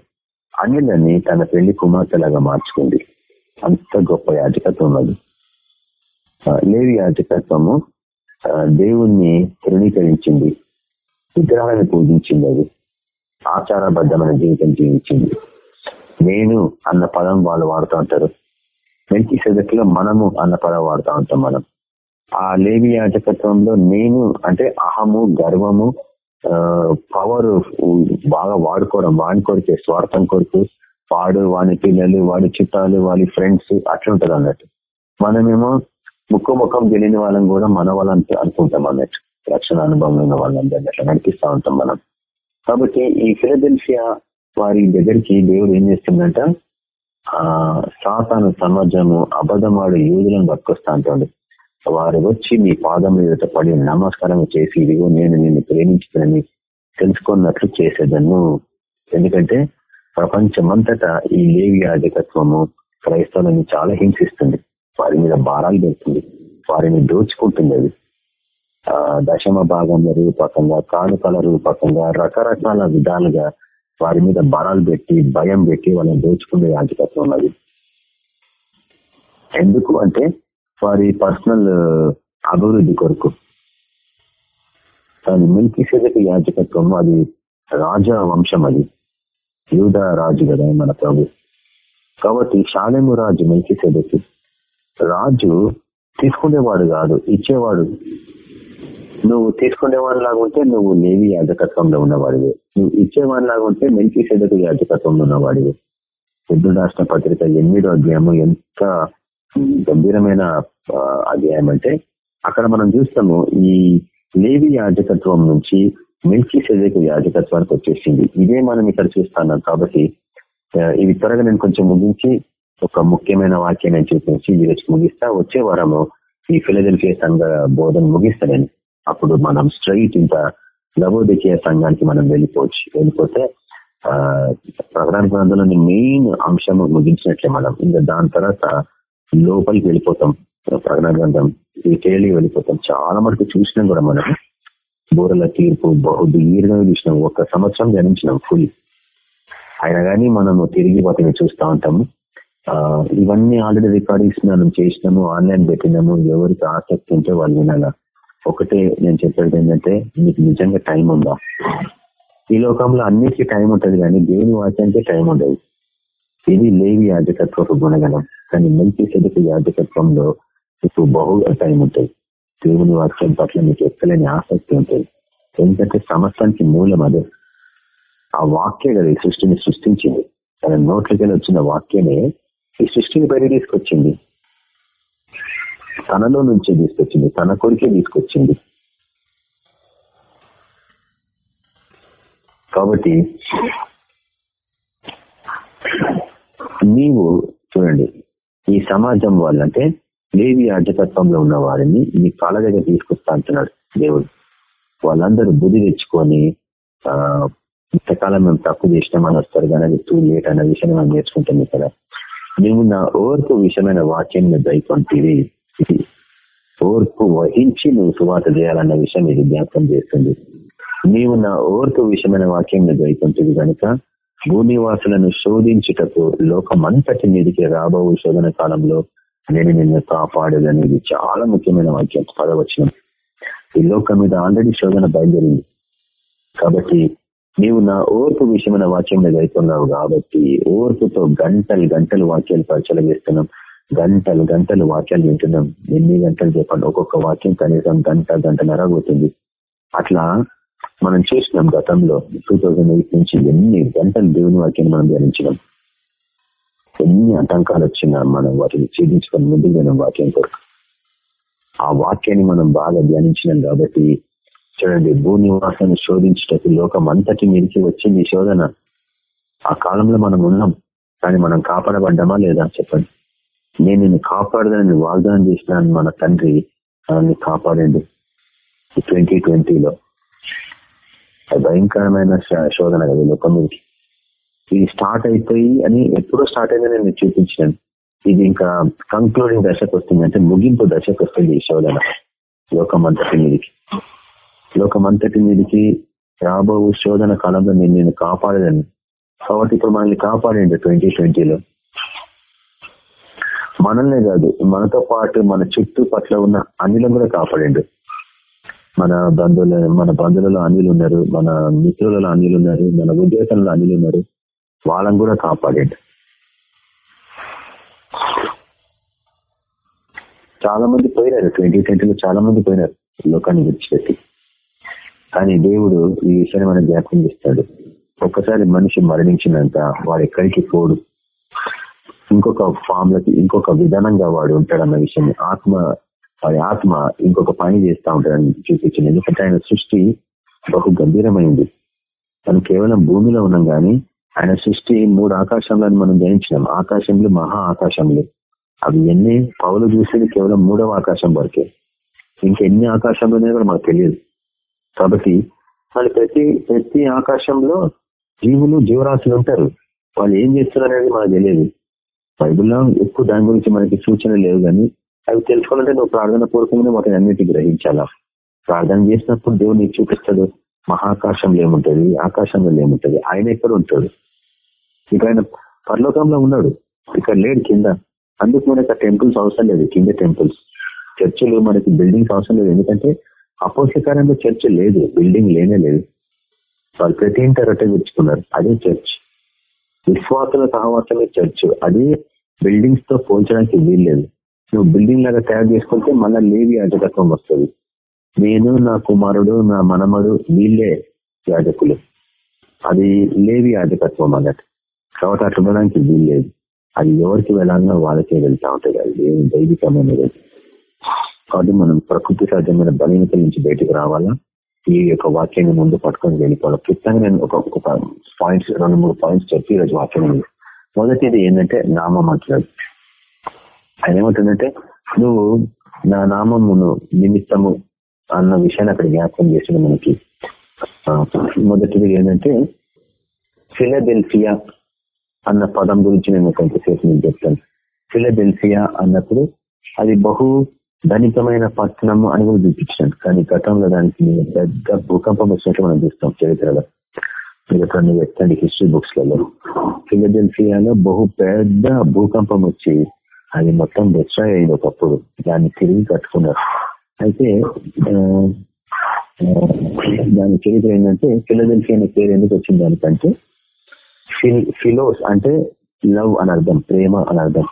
అనిలని తన పెళ్ళి కుమార్తెలాగా మార్చుకుంది. అంత గొప్ప యాజకత్వం అది. లేవి యాజకత్వము దేవుణ్ణి తృణీకరించింది విగ్రహాలను పూజించింది అది. ఆచారబద్ధమైన జీవితం జీవించింది. నేను అన్న పదం వాళ్ళు వాడుతూ ఉంటారు. మెంకి సెదకిలో మనము అన్న పదం వాడుతూ ఉంటాం మనం. ఆ లేవి యాజకత్వంలో నేను అంటే అహము గర్వము పవర్ బాగా వాడుకోవడం వాడి కొరికే స్వార్థం కొరకు వాడు వాడి పిల్లలు వాడి చుట్టాలు వాడి ఫ్రెండ్స్ అట్లుంటది అన్నట్టు. మనమేమో ముక్కు ముఖం తెలియని వాళ్ళని కూడా మన వాళ్ళని అనుకుంటాం అన్నట్టు. రక్షణ అనుభవం ఉన్న వాళ్ళందరినీ అట్లా నడిపిస్తా ఉంటాం మనం. కాబట్టి ఈ ఫిలదెల్ఫియా వారి దగ్గరికి దేవుడు ఏం చేస్తుందంట? ఆ సాతాను సమాజము అబద్ధమాడు యూదులను పట్టుకొస్తా ఉంటుంది వారు వచ్చి మీ పాదం మీద పడి నమస్కారం చేసి ఇదిగో నేను నిన్ను ప్రేమించుకునని తెలుసుకున్నట్లు చేసేదన్ను ఎందుకంటే ప్రపంచమంతటా ఈ లేవి అధికత్వము క్రైస్తవులని చాలా హింసిస్తుంది. వారి మీద భారాలు పెడుతుంది. వారిని దోచుకుంటుంది అది. దశమ భాగంలో రూపకంగా కానుకల రూపకంగా రకరకాల విధాలుగా వారి మీద బరాలు పెట్టి భయం పెట్టి వాళ్ళని దోచుకునే యాజకత్వం ఉన్నది ఎందుకు అంటే వారి పర్సనల్ అభివృద్ధి కొరకు. కానీ మిల్కీ సెదకి యాజకత్వం అది రాజా వంశం అది. యూదా రాజు కదా మన ప్రభు. కాబట్టి శాలేము రాజు మిల్కీ సెదకి రాజు తీసుకునేవాడు కాదు ఇచ్చేవాడు. నువ్వు తీసుకునేవాడి లాగా ఉంటే నువ్వు లేవి యాజకత్వంలో ఉన్నవాడివి. నువ్వు ఇచ్చేవాడి లాగా ఉంటే మెల్కి సెదకు యాజకత్వంలో ఉన్నవాడివి. పెద్ద రాష్ట్ర పత్రిక ఎనిమిదో అధ్యాయము ఎంత గంభీరమైన అధ్యాయం అంటే అక్కడ మనం చూస్తాము ఈ లేవి యాజకత్వం నుంచి మిల్కీ సెదకు యాజకత్వానికి వచ్చేసింది. ఇదే మనం ఇక్కడ చూస్తున్నాం కాబట్టి ఇవి త్వరగా నేను కొంచెం ముగించి ఒక ముఖ్యమైన వాక్యం నేను చూపించి ఈరోజు ముగిస్తా. వచ్చే వారము ఈ ఫిలజల్ఫియా సంఘ బోధన ముగిస్తా నేను. అప్పుడు మనం స్ట్రైట్ ఇంకా లవోదకీయ సంఘానికి మనం వెళ్ళిపోవచ్చు. వెళ్ళిపోతే ఆ ప్రధాన గ్రంథంలోని మెయిన్ అంశం ముగించినట్లే మనం. ఇంకా దాని తర్వాత లోపలికి వెళ్ళిపోతాం. ప్రకటన గ్రంథం డీటెయిల్ వెళ్ళిపోతాం. చాలా మటుకు చూసినాం కూడా మనం. బూరల తీర్పు బహు దీర్ఘంగా చూసినాం. ఒక సంవత్సరం ధ్యానించినాం ఫుల్ అయినా కానీ మనము తిరిగి వాటిని చూస్తూ ఉంటాము. ఇవన్నీ ఆల్రెడీ రికార్డింగ్స్ మనం చేసినాము ఆన్లైన్ పెట్టినాము. ఎవరికి ఆసక్తి ఉంటే వాళ్ళు వినాలా. ఒకటే నేను చెప్పేది ఏంటంటే మీకు నిజంగా టైం ఉందా? ఈ లోకంలో అన్నిటికీ టైం ఉంటుంది కానీ దేవుని అంటే టైం ఉండదు. ఇది లేవి యాజకత్వపు గుణగణం. కానీ మంచి సెదకు యాజకత్వంలో మీకు బహుగా టైం ఉంటుంది దేవుని వాక్యం పట్ల మీకు ఎక్కలేని ఆసక్తి ఉంటుంది. ఎందుకంటే సమస్తానికి మూలం అదే. ఆ వాక్య కదా ఈ సృష్టిని సృష్టించింది. తన నోట్లకి వచ్చిన వాక్యమే ఈ సృష్టిని బయట తీసుకొచ్చింది. తనలో నుంచే తీసుకొచ్చింది. తన కొరికే తీసుకొచ్చింది. కాబట్టి నీవు చూడండి ఈ సమాజం వాళ్ళంటే లేవి అడ్డతత్వంలో ఉన్న వారిని నీ కాళ్ళ దగ్గర తీసుకొస్తా అంటున్నాడు దేవుడు. వాళ్ళందరూ బుద్ధి తెచ్చుకొని ఆ ఇంతకాలం మేము తప్పు చేసినామని వస్తారు కానీ అది టూ లేట్ అనే విషయాన్ని మనం నేర్చుకుంటాం ఇక్కడ మేము నా ఓర్పు విషయమైన వాక్యం దయకొంటివి. ఓర్పు వహించి నువ్వు సువాత చేయాలన్న విషయం ఇది జ్ఞాపకం చేస్తుంది. నీవు నా ఓర్పు విషయమైన వాక్యం దయకొంటివి కనుక భూనివాసులను శోధించుటకు లోకమంతటి మీదకి రాబో శోధన కాలంలో నేను నిన్ను కాపాడేదనేది చాలా ముఖ్యమైన వాక్యం పదవచనం. ఈ లోకం మీద ఆల్రెడీ శోధన బయలుదేరింది. కాబట్టి నీవు నా ఓర్పు విషయమైన వాక్యం మీద అవుతున్నావు కాబట్టి ఓర్పుతో గంటలు గంటలు వాక్యాలు పరిచయం చేస్తున్నాం. గంటలు గంటలు వాక్యాలు వింటున్నాం. ఎన్ని గంటలు చెప్పండి? ఒక్కొక్క వాక్యం కనీసం గంట గంటన్నర పోతుంది అట్లా మనం చూసినాం గతంలో టూ థౌజండ్ ఎయిట్ నుంచి ఎన్ని గంటలు దేవుని వాక్యాన్ని మనం ధ్యానించినాం. ఎన్ని ఆటంకాలు వచ్చినా మనం వాటిని ఛేదించుకొని ముందుకు పోయినాం వాక్యం కొరకు. ఆ వాక్యాన్ని మనం బాగా ధ్యానించినాం కాబట్టి చూడండి భూనివాసాన్ని శోధించటకు లోకం అంతటి మీదకి వచ్చింది శోధన. ఆ కాలంలో మనం ఉన్నాం కానీ మనం కాపాడబడ్డామా లేదా చెప్పండి. నేను నిన్ను కాపాడదని వాగ్దానం చేసినాను మన తండ్రి మనల్ని కాపాడండి. ట్వంటీ ట్వంటీలో భయంకరమైన శోధన కదా లోకం మీదకి ఇది స్టార్ట్ అయిపోయి అని ఎప్పుడో స్టార్ట్ అయిందని నేను చూపించాను ఇది ఇంకా కంక్లూడింగ్ దశకు వస్తుంది. అంటే ముగింపు దశకు వస్తుంది ఈ శోధన. లోకమంతటి మీదకి. లోకమంతటి మీదకి రాబో శోధన కాలంలో నేను నేను కాపాడలేను. కాబట్టి ఇప్పుడు మనల్ని కాపాడండి ట్వంటీ ట్వంటీలో. మనల్నే కాదు మనతో పాటు మన చుట్టూ పట్ల ఉన్న అన్నిలను కూడా కాపాడండి. మన బంధువుల మన బంధువులలో అన్యులు ఉన్నారు మన మిత్రులలో అన్యులు ఉన్నారు మన ఉద్యోగంలో అన్యులు ఉన్నారు. వాళ్ళని కూడా కాపాడండి. చాలా మంది పోయినారు. ట్వంటీ ట్వంటీలో చాలా మంది పోయినారు. లోకాన్ని విడిచిపెట్టి కానీ దేవుడు ఈ విషయాన్ని మనం జ్ఞాపకం చేస్తాడు. ఒక్కసారి మనిషి మరణించినంత వాడు ఎక్కడికి పోడు. ఇంకొక ఫామ్ లకి ఇంకొక విధానంగా వాడు ఉంటాడన్న విషయం ఆత్మ వారి ఆత్మ ఇంకొక పని చేస్తూ ఉంటాడని చూపించింది. ఎందుకంటే ఆయన సృష్టి బహు గంభీరమైంది. మనం కేవలం భూమిలో ఉన్నాం కానీ ఆయన సృష్టి మూడు ఆకాశంలో మనం ధ్యానించినాం ఆకాశంలో మహా ఆకాశంలో అవి ఎన్ని? పౌలు చూసేది కేవలం మూడవ ఆకాశం వరకే. ఇంకెన్ని ఆకాశంలో కూడా మాకు తెలియదు. కాబట్టి వాళ్ళు ప్రతి ప్రతి ఆకాశంలో జీవులు జీవరాశులు ఉంటారు. వాళ్ళు ఏం చేస్తున్నారు అనేది మనకు తెలియదు. బైబుల్లో ఎక్కువ దాని గురించి మనకి సూచన లేవు కానీ అవి తెలుసుకోవాలంటే నువ్వు ప్రార్థన పూర్వకంగా వాటిని అన్నిటి గ్రహించాలా? ప్రార్థన చేసినప్పుడు దేవుడు నీకు చూపిస్తాడు మహాకాశంలో ఏముంటది ఆకాశంలో ఏముంటుంది ఆయన ఎక్కడ ఉంటాడు? ఇక ఆయన పరలోకంలో ఉన్నాడు ఇక్కడ లేడు కింద. అందుకు మనకి టెంపుల్స్ అవసరం లేదు కింద టెంపుల్స్. చర్చిలు మనకి బిల్డింగ్స్ అవసరం లేదు ఎందుకంటే అపోషకారంలో చర్చ్ లేదు బిల్డింగ్ లేనే లేదు. వాళ్ళు ప్రతి ఇంట రొట్టె తెచ్చుకున్నారు అదే చర్చ్. విశ్వాసుల సహవాసమే చర్చ్ అది బిల్డింగ్స్తో పోల్చడానికి వీల్లేదు. నువ్వు బిల్డింగ్ లాగా తయారు చేసుకుంటే మళ్ళీ లేవి యాజకత్వం వస్తుంది. నేను నా కుమారుడు నా మనమడు వీళ్ళే యాజకులు. అది లేవి యాజకత్వం అన్నట్టు. కాబట్టి అట్లా ఉండడానికి వీల్లేదు అది ఎవరికి వెళ్ళాలన్నా వాళ్ళకే వెళ్తా ఉంటాయి అది దైవికమైనది కాబట్టి మనం ప్రకృతి సహజమైన బలీనత నుంచి బయటకు రావాలా? ఈ యొక్క వాక్యాన్ని ముందు పట్టుకొని వెళ్ళిపోవాలి. క్లుప్తంగా నేను ఒక ఒక పాయింట్స్ రెండు మూడు పాయింట్స్ చెప్పి ఈరోజు వాక్యం మొదటిది ఏంటంటే నామం అంటున్నాడు ఆయన ఏమంటుందంటే నువ్వు నా నామమును నిమిత్తము అన్న విషయాన్ని అక్కడ జ్ఞాపకం చేసిన మనకి. మొదటిది ఏంటంటే ఫిలదెల్ఫియా అన్న పదం గురించి నేను కొంతసేపు నేను చెప్తాను. ఫిలదెల్ఫియా అన్నప్పుడు అది బహు ధనికమైన పట్టణము అని కూడా చూపించాను. కానీ గతంలో దానికి పెద్ద భూకంపం వచ్చినట్టు మనం చూస్తాం చరిత్రలో. మీరు నువ్వు ఎత్తండి హిస్టరీ బుక్స్లలో ఫిలడెల్ఫియాలో బహు పెద్ద భూకంపం వచ్చి అది మొత్తం డిస్ట్రాయ్ అయింది ఒకప్పుడు దాన్ని తిరిగి కట్టుకున్నారు. అయితే దాని చరిత్ర ఏంటంటే ఫిలడెల్ఫియా అనే పేరు ఎందుకు వచ్చింది దానికంటే ఫిలోస్ అంటే లవ్ అని అర్థం ప్రేమ అని అర్థం.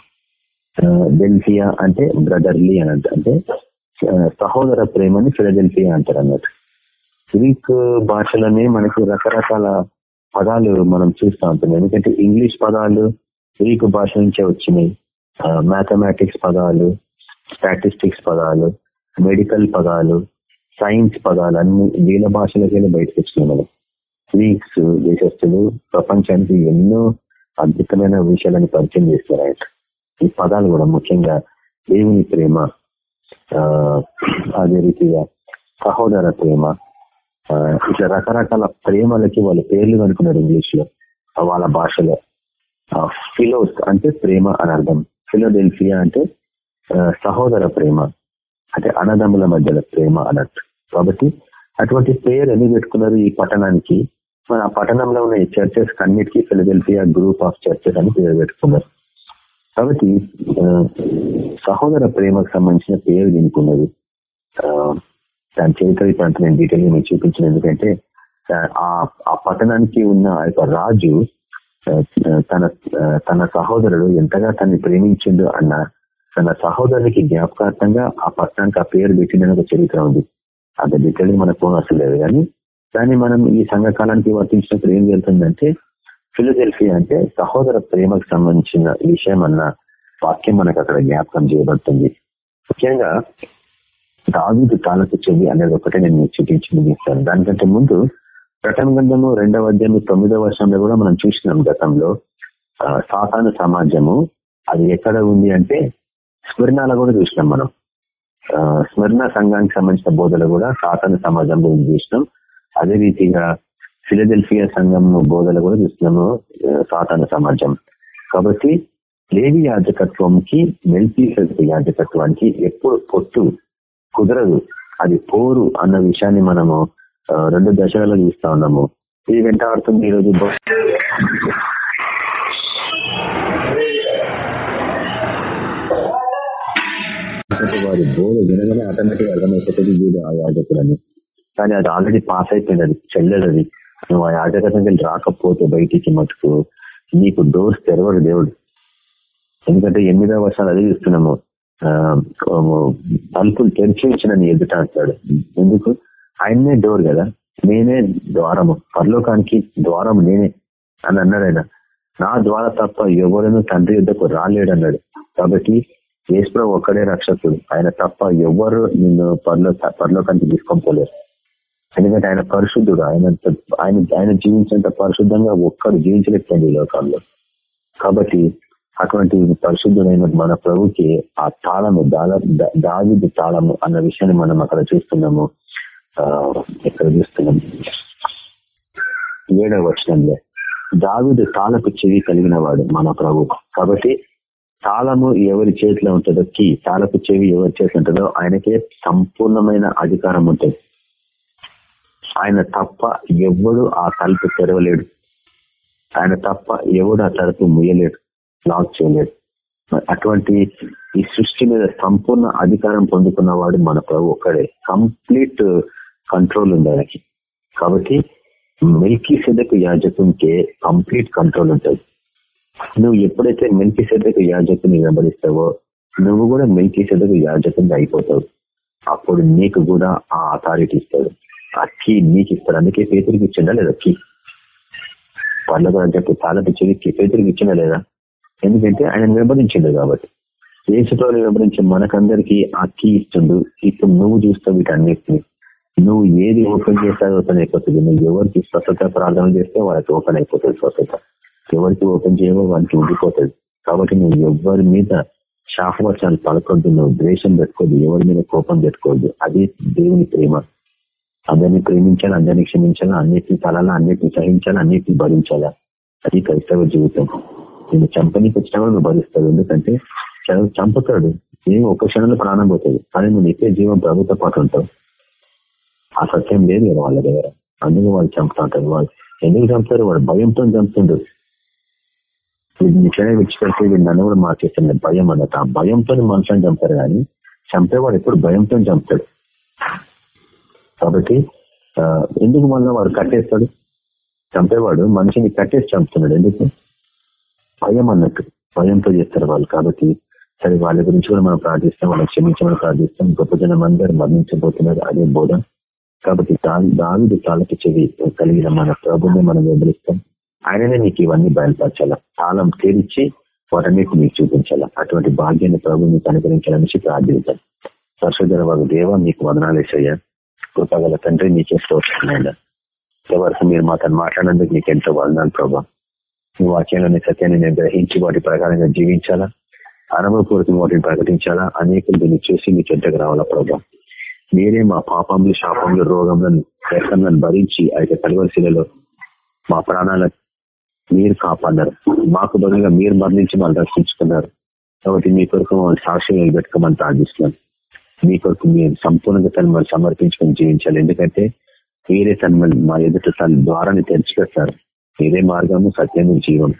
డెల్ఫియా అంటే బ్రదర్లీ అని అంటే సహోదర ప్రేమని ఫిలడెల్ఫియా అంటారు అన్నట్టు గ్రీక్ భాషలోనే మనకు రకరకాల పదాలు మనం చూస్తూ ఉంటాం. ఎందుకంటే ఇంగ్లీష్ పదాలు గ్రీకు భాష నుంచే వచ్చినాయి. మ్యాథమెటిక్స్ పదాలు స్టాటిస్టిక్స్ పదాలు మెడికల్ పదాలు సైన్స్ పదాలు అన్ని వీళ్ళ భాషలకి బయటకు వచ్చినాయి మనం. గ్రీక్స్ దేశస్తులు ప్రపంచానికి ఎన్నో అద్భుతమైన విషయాలను పరిచయం చేస్తారు ఆయన. ఈ పదాలు కూడా ముఖ్యంగా దేవుని ప్రేమ అదే రీతిగా సహోదర ప్రేమ ఇట్లా రకరకాల ప్రేమలకి వాళ్ళ పేర్లు కనుకున్నారు ఇంగ్లీష్లో వాళ్ళ భాషలో. ఫిలోస్ అంటే ప్రేమ అని అర్థం. ఫిలోడెల్ఫియా అంటే సహోదర ప్రేమ అంటే అన్నదమ్ముల మధ్యలో ప్రేమ అన్నట్టు కాబట్టి అటువంటి పేరు ఎందుకు పెట్టుకున్నారు ఈ పట్టణానికి? మన ఆ పట్టణంలో ఉన్న ఈ చర్చెస్ అన్నిటికీ ఫిలదెల్ఫియా గ్రూప్ ఆఫ్ చర్చెస్ అని పేరు పెట్టుకున్నారు. కాబట్టి సహోదర ప్రేమకు సంబంధించిన పేరు దీనికి ఉన్నది దాని చరిత్ర అంత నేను డీటెయిల్ మీకు చూపించిన ఎందుకంటే ఆ పట్టణానికి ఉన్న యొక్క రాజు తన తన సహోదరుడు ఎంతగా తనని ప్రేమించిండు అన్న తన సహోదరునికి జ్ఞాపకార్థంగా ఆ పట్టణానికి ఆ పేరు పెట్టిన ఒక చరిత్ర ఉంది. అంత డీటెయిల్ మనకు అసలు లేదు కానీ దాన్ని మనం ఈ సంఘకాలానికి వర్తించినప్పుడు ఏం జరుగుతుందంటే ఫిలజెల్ఫీ అంటే సహోదర ప్రేమకు సంబంధించిన విషయం అన్న వాక్యం మనకు అక్కడ జ్ఞాపకం చేయబడుతుంది. ముఖ్యంగా దావిదు తాలకు చెవి అనేది ఒకటే నేను చూపించి ముగిస్తాను. దానికంటే ముందు ప్రకటన గ్రంథము రెండవ అధ్యాయం తొమ్మిదవ వర్షంలో కూడా మనం చూసినాం గతంలో. సాతాన సమాజము అది ఎక్కడ ఉంది అంటే స్మరణాల కూడా చూసినాం మనం. స్మరణ సంఘానికి సంబంధించిన బోధలు కూడా సాతాన సమాజం గురించి చూసినాం. అదే రీతిగా ఫిలదెల్ఫియా సంఘం బోధలు కూడా చూస్తున్నాము సాతాన సమాజం. కాబట్టి లేవి యాజకత్వంకి మెల్పీ యాజకత్వానికి ఎప్పుడు పొత్తు కుదరదు. అది పోరు అన్న విషయాన్ని మనము రెండు దశలలో చూస్తా ఉన్నాము. ఇది వెంట ఆడుతుంది ఈరోజు వారి బోధ వినగానే ఆటోమేటిక్ అర్థమైపోతుంది వీడు ఆ యాజకులని కానీ అది ఆల్రెడీ పాస్ అయిపోయింది అది చెల్లెదది నువ్వు ఆ యాజకత్వం రాకపోతే బయటికి మటుకు నీకు డోర్స్ తెరవడు దేవుడు. ఎందుకంటే ఎనిమిదవ వర్షాలు అది చూస్తున్నాము. తలుపులు తెరిచి ఇచ్చిన నీ ఎదుట అంటాడు. ఎందుకు? ఆయననే డోర్ కదా? నేనే ద్వారము. పరలోకానికి ద్వారం నేనే అని అన్నాడు ఆయన. నా ద్వారా తప్ప ఎవరైనా తండ్రి యుద్ధకు రాలేడు అన్నాడు కాబట్టి ఈశ్వరం ఒక్కడే రక్షకుడు. ఆయన తప్ప ఎవరు నిన్ను పరలో పరలోకానికి తీసుకొని ఎందుకంటే ఆయన పరిశుద్ధుడు. ఆయన ఆయన ఆయన జీవించినంత పరిశుద్ధంగా ఒక్కడు జీవించలేకపోయింది ఈ లోకాల్లో కాబట్టి అటువంటి పరిశుద్ధుడైన మన ప్రభుకి ఆ తాళము దావిది తాళము అన్న విషయాన్ని మనం అక్కడ చూస్తున్నాము. ఎక్కడ చూస్తున్నాం. ఏడవ వచనంలో దావిడు తాళపు చెవి కలిగిన వాడు మన ప్రభు. కాబట్టి తాళము ఎవరి చేతిలో ఉంటుందో కీ తాళపు చెవి ఎవరి చేతిలో ఉంటుందో ఆయనకే సంపూర్ణమైన అధికారం ఉంటుంది. ఆయన తప్ప ఎవడు ఆ తలుపు తెరవలేడు. ఆయన తప్ప ఎవడు ఆ తలుపు ముయ్యలేడు లాక్ చేయలేడు. అటువంటి ఈ సృష్టి మీద సంపూర్ణ అధికారం పొందుకున్నవాడు మన ప్రభు ఒక్కడే. కంప్లీట్ కంట్రోల్ ఉంది ఆయనకి. కాబట్టి మిల్కీ సెదకు యాజకునికే కంప్లీట్ కంట్రోల్ ఉంటుంది. నువ్వు ఎప్పుడైతే మిల్కీ సెదకు యాజకుని వెంబడిస్తావో నువ్వు కూడా మిల్కీ సెదకు యాజకుని అయిపోతావు. అప్పుడు నీకు కూడా ఆ అథారిటీ ఇస్తాడు. ఆ కీ నీకు ఇస్తాడు. అందుకే పేతురికి ఇచ్చిందా లేదా కీ అని చెప్పి తాళపు చెవి పేతురికి ఇచ్చిందా లేదా? ఎందుకంటే ఆయన వెంబడించిండు కాబట్టి. ఏసుతో వెంబడించే మనకందరికి ఆ కీ ఇస్తుండు. ఇప్పుడు నువ్వు చూస్తావు వీటన్నిటిని. నువ్వు ఏది ఓపెన్ చేస్తే ఓపెన్ అయిపోతుంది. నువ్వు ఎవరికి స్వస్థత ప్రార్థన చేస్తే వాళ్ళకి ఓపెన్ అయిపోతుంది స్వస్థత. ఎవరికి ఓపెన్ చేయవో వాళ్ళకి ఉండిపోతుంది. కాబట్టి నువ్వు ఎవరి మీద శాపవచనాలు పలకొద్దు నువ్వు ద్వేషం పెట్టుకోవద్దు ఎవరి మీద కోపం పెట్టుకోవద్దు. అది దేవుని ప్రేమ. అందరినీ ప్రేమించాలి అందరినీ క్షమించాలా అన్నిటిని తలాలా అన్నిటిని సహించాలా అన్నిటిని భరించాలా? అది క్రైస్తవ జీవితం. నేను చంపనీకి వచ్చినా కూడా నువ్వు భరిస్తావు. ఎందుకంటే చంపుతాడు. ఏం ఒక క్షణంలో ప్రాణం పోతుంది. కానీ నువ్వు నిత్య జీవం ప్రభుత్వ పాటు ఉంటావు. ఆ సత్యం లేదు కదా వాళ్ళ దగ్గర. అందుకు వాళ్ళు చంపుతా ఉంటారు వాళ్ళు ఎందుకు చంపుతారు? వాడు భయంతో చంపుతుండ్రు వీడిని క్షణం విడిచిపెడితే వీడు నన్ను కూడా మార్చేస్తుంది భయం అన్నట్టు. ఆ భయంతో మనుషులను చంపుతారు కానీ చంపేవాడు ఎప్పుడు భయంతో చంపుతాడు. కాబట్టి ఎందుకు మళ్ళీ వాడు కట్టేస్తాడు? చంపేవాడు మనిషిని కట్టేసి చంపుతున్నాడు. ఎందుకు? భయం అన్నట్టు. భయంతో చేస్తారు వాళ్ళు. కాబట్టి సరే వాళ్ళ గురించి కూడా మనం ప్రార్థిస్తాం. వాళ్ళని క్షమించమని ప్రార్థిస్తాం. గొప్ప జనం అందరూ మరణించబోతున్నారు. అదే బోధం. కాబట్టి దావిది తాళకి చెవి కలిగిన మన ప్రభుని మనం వెంబడిస్తాం ఆయననే నీకు ఇవన్నీ బయలుపరచాలా? తాళం తెరిచి వాటన్నిటి మీకు చూపించాలా? అటువంటి భాగ్యాన్ని ప్రభుత్వం అనుగ్రహించాలని ప్రార్థించాం సరస్వధర వారి దేవ మీకు వదనాలేసయ్యా కృపగల తండ్రి నీకే స్తోత్రమైనా ఎవరికి మీరు మాతో మాట్లాడినందుకు నీకు ఎంతో వదనాలు ప్రభా. ఈ వాక్యంలోని సత్యాన్ని నేను గ్రహించి వాటి ప్రకారంగా జీవించాలా? అనుభవపూర్వకంగా వాటిని ప్రకటించాలా? అనేకులు దీన్ని చూసి మీ చెడ్డకు రావాలా ప్రభావ మీరే మా పాపంలో శాపంలో రోగంలో వ్యసనాలను భరించి అయితే కలవలసిలలో మా ప్రాణాలను మీరు కాపాడారు. మాకు బదులుగా మీరు మరణించి వాళ్ళు రక్షించుకున్నారు. కాబట్టి మీ కొరకు మమ్మల్ని సాక్షి నిలబెట్టుకోమని ప్రార్థిస్తున్నాం మీ కొరకు మీరు సంపూర్ణంగా తను మనం సమర్పించుకొని జీవించాలి. ఎందుకంటే మీరే తను మా ఎదుట తన ద్వారాన్ని తెరిచిపెట్టారు. మీరే మార్గము సత్యము జీవం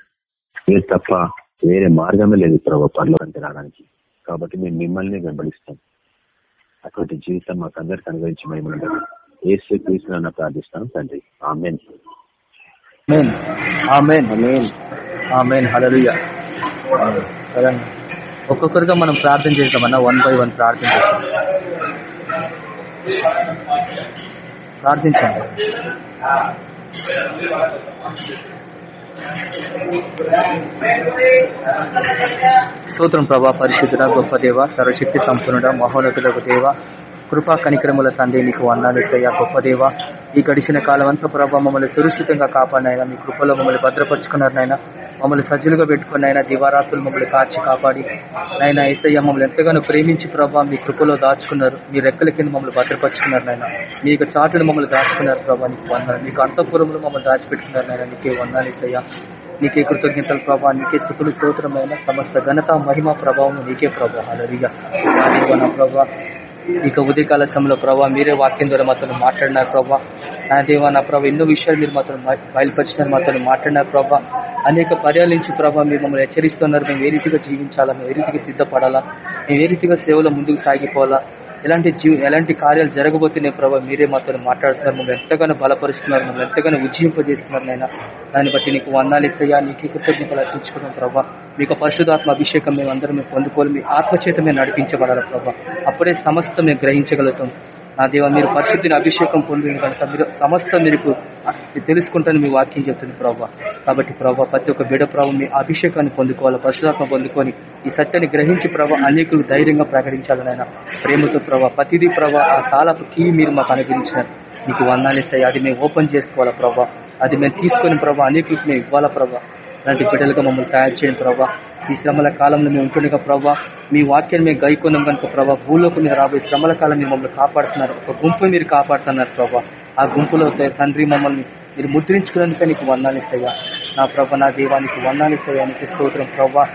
మీరు తప్ప వేరే మార్గమే లేదు ప్రభావ అంటే రావడానికి. కాబట్టి మేము మిమ్మల్ని వెంబడిస్తాం. అటువంటి జీవితం మాకు అందరికి అనుభవించి మేము ఏ క్రీస్తున్నా ప్రార్థిస్తాం తండ్రి. ఆమెన్. ఒక్కొక్కరిగా మనం ప్రార్థన చేస్తామన్నా వన్ బై వన్ ప్రార్థన చేస్తాం ప్రార్థించండి. సూత్రం ప్రభా పరిశుద్ధుడ గొప్ప దేవ సర్వశక్తి సంపన్నుడ మహోన్నతులకు దేవ కృపా కనిక్రముల తండ్రి నీకు వందాలిస్తయ్యా గొప్ప దేవ. ఈ గడిచిన కాలం అంతా ప్రభావ మమ్మల్ని సురక్షితంగా కాపాడినైనా మీ కృపలో మమ్మల్ని భద్రపరుచుకున్నారనైనా. మమ్మల్ని సజ్జులుగా పెట్టుకుని ఆయన దివారాత్రులు మమ్మల్ని కాచి కాపాడి నైనా ఏసయ్య మమ్మల్ని ఎంతగానో ప్రేమించి ప్రభావ మీ కృపలో దాచుకున్నారు. మీ రెక్కల కింద మమ్మల్ని భద్రపరుచుకున్నారు నాయన. మీకు చాటును మమ్మల్ని దాచుకున్నారు ప్రభావ నీకు వందాలు మీకు అంతఃపురంలో మమ్మల్ని దాచిపెట్టుకున్నారు నాయన. నీకే వందాలు ఇస్తయ్యా నీకే కృతజ్ఞతలు ప్రభావ నీకే స్థుతులు స్తోత్రమైన సమస్త ఘనత మహిమ ప్రభావం నీకే ప్రభావాలరిగా నా ప్రభావ ఇక ఉదయకాల సమయంలో ప్రభావ మీరే వాక్యం ద్వారా మాతో మాట్లాడినారు ప్రభావ నా దేవా నా ప్రభావ ఎన్నో విషయాలు మీరు మాతో బయలుపరిచినారు మాతో మాట్లాడినారు ప్రభావ అనేక పర్యాల నుంచి ప్రభావ మీరు మమ్మల్ని హెచ్చరిస్తున్నారు. మేము ఏ రీతిగా జీవించాలా మేము ఏ రీతిగా సిద్ధపడాలా మేము ఏ రీతిగా సేవలో ముందుకు సాగిపోవాలా ఎలాంటి జీవ ఎలాంటి కార్యాలు జరగబోతున్నాయి ప్రభావ మీరే మాతో మాట్లాడుతున్నారు. మమ్మల్ని ఎంతగానో బలపరుస్తున్నారు మమ్మల్ని ఎంతగానో ఉజ్జీంపజేస్తున్నారు నైనా దాన్ని బట్టి నీకు వందాలు ఇస్తాయా నీకు కృతజ్ఞతలు అర్పించుకున్నాం ప్రభావ మీకు పరిశుధాత్మ అభిషేకం మేము అందరం మేము పొందుకోవాలి మీ ఆత్మచేత మేము నడిపించబడాలి ప్రభావ అప్పుడే సమస్త మేము గ్రహించగలుగుతాం. నా దేవ మీరు పరిశుద్ధిని అభిషేకం పొందిన కనుక మీరు సమస్త మీకు తెలుసుకుంటాను మీ వాక్యం చెప్తుంది ప్రభావ కాబట్టి ప్రభావ ప్రతి ఒక్క బిడ ప్రభావ మీ అభిషేకాన్ని పొందుకోవాలి పరిశుధాత్మ పొందుకొని ఈ సత్యాన్ని గ్రహించి ప్రభావ అనేకులు ధైర్యంగా ప్రకటించాలనైనా ప్రేమతో ప్రభావ ప్రతిదీ ప్రభావ ఆ కాలపు కీ మీరు మాకు అనుగ్రహించినారు. మీకు వందాలిస్తాయి అది మేము ఓపెన్ చేసుకోవాలా ప్రభావ అది మేము తీసుకొని ప్రభావ అనేకులకు మేము ఇవ్వాలా ప్రభావ అలాంటి బిడ్డలుగా మమ్మల్ని తయారు చేయండి ప్రభావ ఈ శ్రమల కాలంలో మేము ఉంటుండగా ప్రభావ మీ వాక్యాన్ని మేము గైకొన్నాం కనుక ప్రభావ భూలోకి మీద రాబోయే శ్రమల కాలం మీరు మమ్మల్ని కాపాడుతున్నారు. ఒక గుంపు మీరు కాపాడుతున్నారు ప్రభావ ఆ గుంపులో తండ్రి మమ్మల్ని మీరు ముద్రించుకున్నందుకే నీకు వందాలిస్తాయా నా ప్రభ నా దేవానికి వందాలిస్తాయా నీకు స్తోత్రం ప్రభా.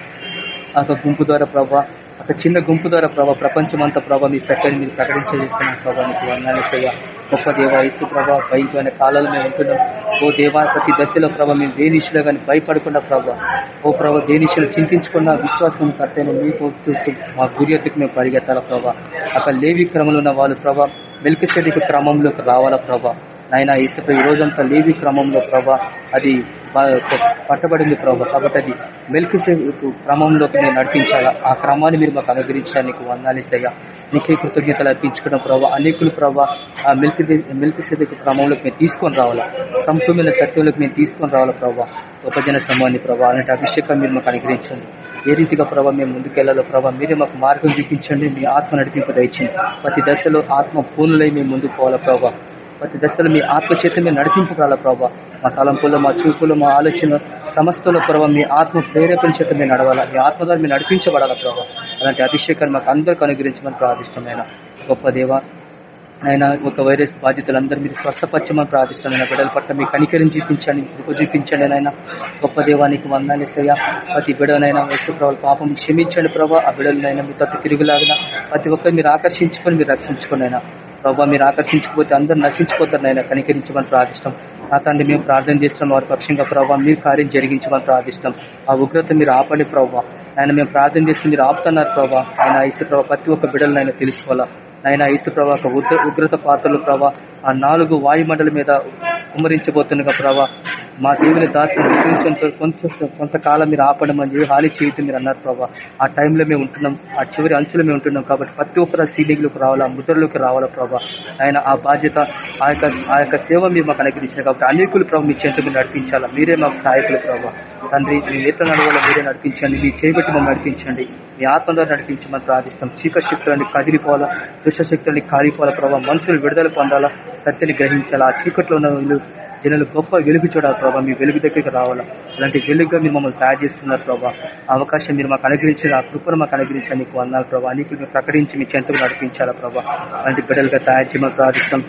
ఆ గుంపు ద్వారా ప్రభా. ఒక చిన్న గుంపు ద్వారా ప్రభా. ప్రపంచమంతా ప్రభా మీ సత్యాన్ని మీరు ప్రకటించేస్తున్నారు ప్రభా. నీకు వందాలిస్తాయా గొప్ప దేవ ఇసు ప్రభావ భయంకరమైన కాలాలు మేము ఉంటున్నాం. ఓ దేవా ప్రతి దశలో ప్రభావ మేము దేనిషులో కానీ భయపడకుండా ప్రభావ ఓ ప్రభావ దేనిషులు చింతించుకున్న విశ్వాసం కర్తైన మీకు చూస్తూ మా గురియతకు మేము పరిగెత్తాల ప్రభావ అక్కడ లేవి క్రమంలో ఉన్న వాళ్ళు ప్రభావ మెలికచెడికి క్రమంలోకి రావాలా ప్రభావ నాయన ఇసుక ఈ రోజంతా లేవి క్రమంలో ప్రభా అది పట్టబడింది ప్రభా కాబట్టి అది మెల్కి క్రమంలోకి మేము నడిపించాలా? ఆ క్రమాన్ని మీరు మాకు అనుగ్రహించడానికి వందాలిసయ్యా నీకే కృతజ్ఞతలు అర్పించుకోవడం ప్రభావ అనేకులు ప్రభావ ఆ మిల్క్ మిల్క్ సిద్ధ క్రమంలోకి మేము తీసుకొని రావాలా? సంపూర్ణ సత్యంలోకి మేము తీసుకొని రావాలా ప్రభావ ఉపజన సమూహాన్ని ప్రభావ అలాంటి అభిషేకం మీరు మాకు అనుగ్రహించండి. ఏ రీతిగా ప్రభావ మేము ముందుకెళ్ళాలో ప్రభావ మీరే మాకు మార్గం చూపించండి మీ ఆత్మ నడిపింపు దయచండి ప్రతి దశలో ఆత్మ పూర్ణులై మేము ముందుకు పోవాలా ప్రభావ ప్రతి దశలో మీ ఆత్మ చేత మీరు నడిపింపగల ప్రభావ మా తలంపులో మా చూపులో మా ఆలోచన సమస్తలో ప్రభావ మీ ఆత్మ ప్రేరేపణ చేత మీరు నడవాలా? మీ ఆత్మ ద్వారా మీరు నడిపించబడాలా ప్రభావ అలాంటి అభిషేకాన్ని మాకు అందరికి అనుగ్రహించమని ప్రార్థిష్టమైన గొప్ప దేవ ఆయన ఒక వైరస్ బాధితులందరూ మీరు స్వస్థపచ్చమని ప్రార్థిస్తున్నాను బిడ్డల పట్ల మీ కనికరిని చూపించండి కృప చూపించండి నాయన గొప్ప దేవానికి వందాలిస్తయ్యా ప్రతి బిడవనైనా వస్తు ప్రభావ పాపం క్షమించండి ప్రభావ ఆ బిడలనైనా మీ తప్ప తిరుగులాగిన ప్రతి ఒక్కరు మీరు ఆకర్షించుకొని మీరు రక్షించుకోండి అయినా ప్రభావ మీరు ఆకర్షించకపోతే అందరూ నశించిపోతారు నాయన కనికరించమని ప్రార్థిష్టం నా తండ్రి మేము ప్రార్థన చేస్తున్నాం. వారి పక్షంగా ప్రభావ మీరు కార్యం జరిగించమని ప్రార్థిస్తాం. ఆ ఉగ్రత మీరు ఆపండి ప్రభావ ఆయన మేము ప్రార్థన చేసి మీరు ఆపుతున్నారు ప్రభా. ఆయన ఇసు ప్రభావ ప్రతి ఒక్క బిడ్డలను ఆయన తెలుసుకోవాలా? ఆయన ఇసు ప్రభావ ఉగ్రత పాత్రలు ప్రభావ ఆ నాలుగు వాయుమండల మీద కుమరించబోతుండగా ప్రభావ మా దేవుని దాసుని కొంచెం కొంతకాలం మీరు ఆపడమని చెప్పి హాని చేయొద్దు మీరు అన్నారు ప్రభా. ఆ టైంలో మేము ఉంటున్నాం ఆ చివరి అంచులో మేము ఉంటున్నాం కాబట్టి ప్రతి ఒక్కరు సీలింగ్లోకి రావాలా ముద్రలోకి రావాలా ప్రభావ ఆయన ఆ బాధ్యత ఆ యొక్క ఆ యొక్క సేవ మీరు మాకు అనుగ్రహించారు కాబట్టి అనేకులు ప్రభావ మీ చెంత మీరు నడిపించాలా. మీరే మాకు సహాయకులు ప్రభావ తండ్రి మీ ఏత నడవలో మీరే నడిపించండి మీ చేపట్టి మమ్మల్ని నడిపించండి. మీ ఆత్మ ద్వారా నడిపించమని ప్రార్థిస్తాం చీక శక్తులని కదిలిపోవాలా దుష్టశక్తులని కాలిపోవాలా ప్రభావ మనుషులు విడుదల పొందాలా సత్యని గ్రహించాలా ఆ చీకట్లో ఉన్న వీళ్ళు జనాలు గొప్ప వెలుగు చూడాలి ప్రభావ మీ వెలుగు దగ్గరికి రావాలా. అలాంటి వెలుగుగా మీరు మమ్మల్ని తయారు చేస్తున్నారు ప్రభావ అవకాశం మీరు మాకు అనుగ్రహించిన ఆ కృపను మాకు అనుగ్రహించాలి నీకు అన్నారు ప్రభావ నీకు మీరు ప్రకటించి మీ చెంతకు నడిపించాలా ప్రభావ అలాంటి బిడ్డలుగా తయారు చేయమని ప్రార్థిస్తాం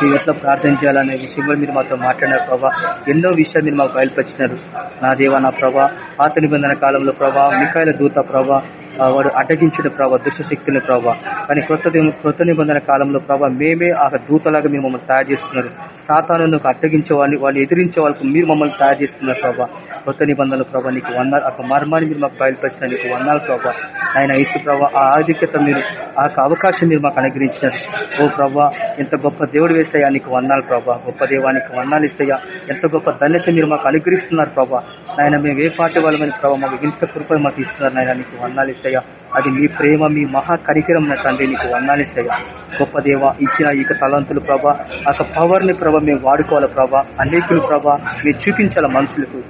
మీ ఎట్లా ప్రార్థన చేయాలనే విషయంలో మీరు మాతో మాట్లాడినారు ప్రభావ ఎన్నో విషయాలు మీరు మాకు బయలుపరిచినారు. నా దేవా నా ప్రభా పాత నిబంధన కాలంలో ప్రభావ మికాయల దూత ప్రభా వాడు అడ్డగించిన ప్రభావ దుష్టశక్తుల ప్రభావ కానీ కొత్త కొత్త నిబంధన కాలంలో ప్రభావ మేమే ఆ దూతలాగా మీరు మమ్మల్ని తయారు చేస్తున్నారు. సాతాను అడ్డగించే వాళ్ళు వాళ్ళు ఎదిరించే వాళ్ళకు మీరు మమ్మల్ని తయారు చేస్తున్నారు ప్రభావ కొత్త నిబంధనలు ప్రభావ నీకు వంద ఒక మర్మాన్ని మీరు మాకు బయలుపరిచిన నీకు వందాలు ప్రభావ ఆయన ఇసు ప్రభావ ఆ ఆధిక్యత మీరు ఆ అవకాశం మీరు మాకు అనుగ్రహించినారు. ఓ ప్రభా ఎంత గొప్ప దేవుడు వేస్తాయా నీకు వందాలు ప్రభా. గొప్ప దేవానికి వందాలు ఇస్తాయా ఎంత గొప్ప ధన్యత మీరు మాకు అనుగ్రహిస్తున్నారు ప్రభా. నాయన మేము ఏ వాళ్ళ మీద ప్రభావ మాకు ఇంత కృప మాకు ఇస్తున్నారు నాయన నీకు వందాలు ఇస్తాయా? అది మీ ప్రేమ మీ మహా కరికరం నా తండ్రి నీకు వందాలు ఇస్తాయా? గొప్ప దేవ ఇచ్చిన ఈ తలంతులు ప్రభా ఆ పవర్ని ప్రభా మేము వాడుకోవాలి ప్రభా అనేకులు ప్రభా మీరు చూపించాల మనుషులకు.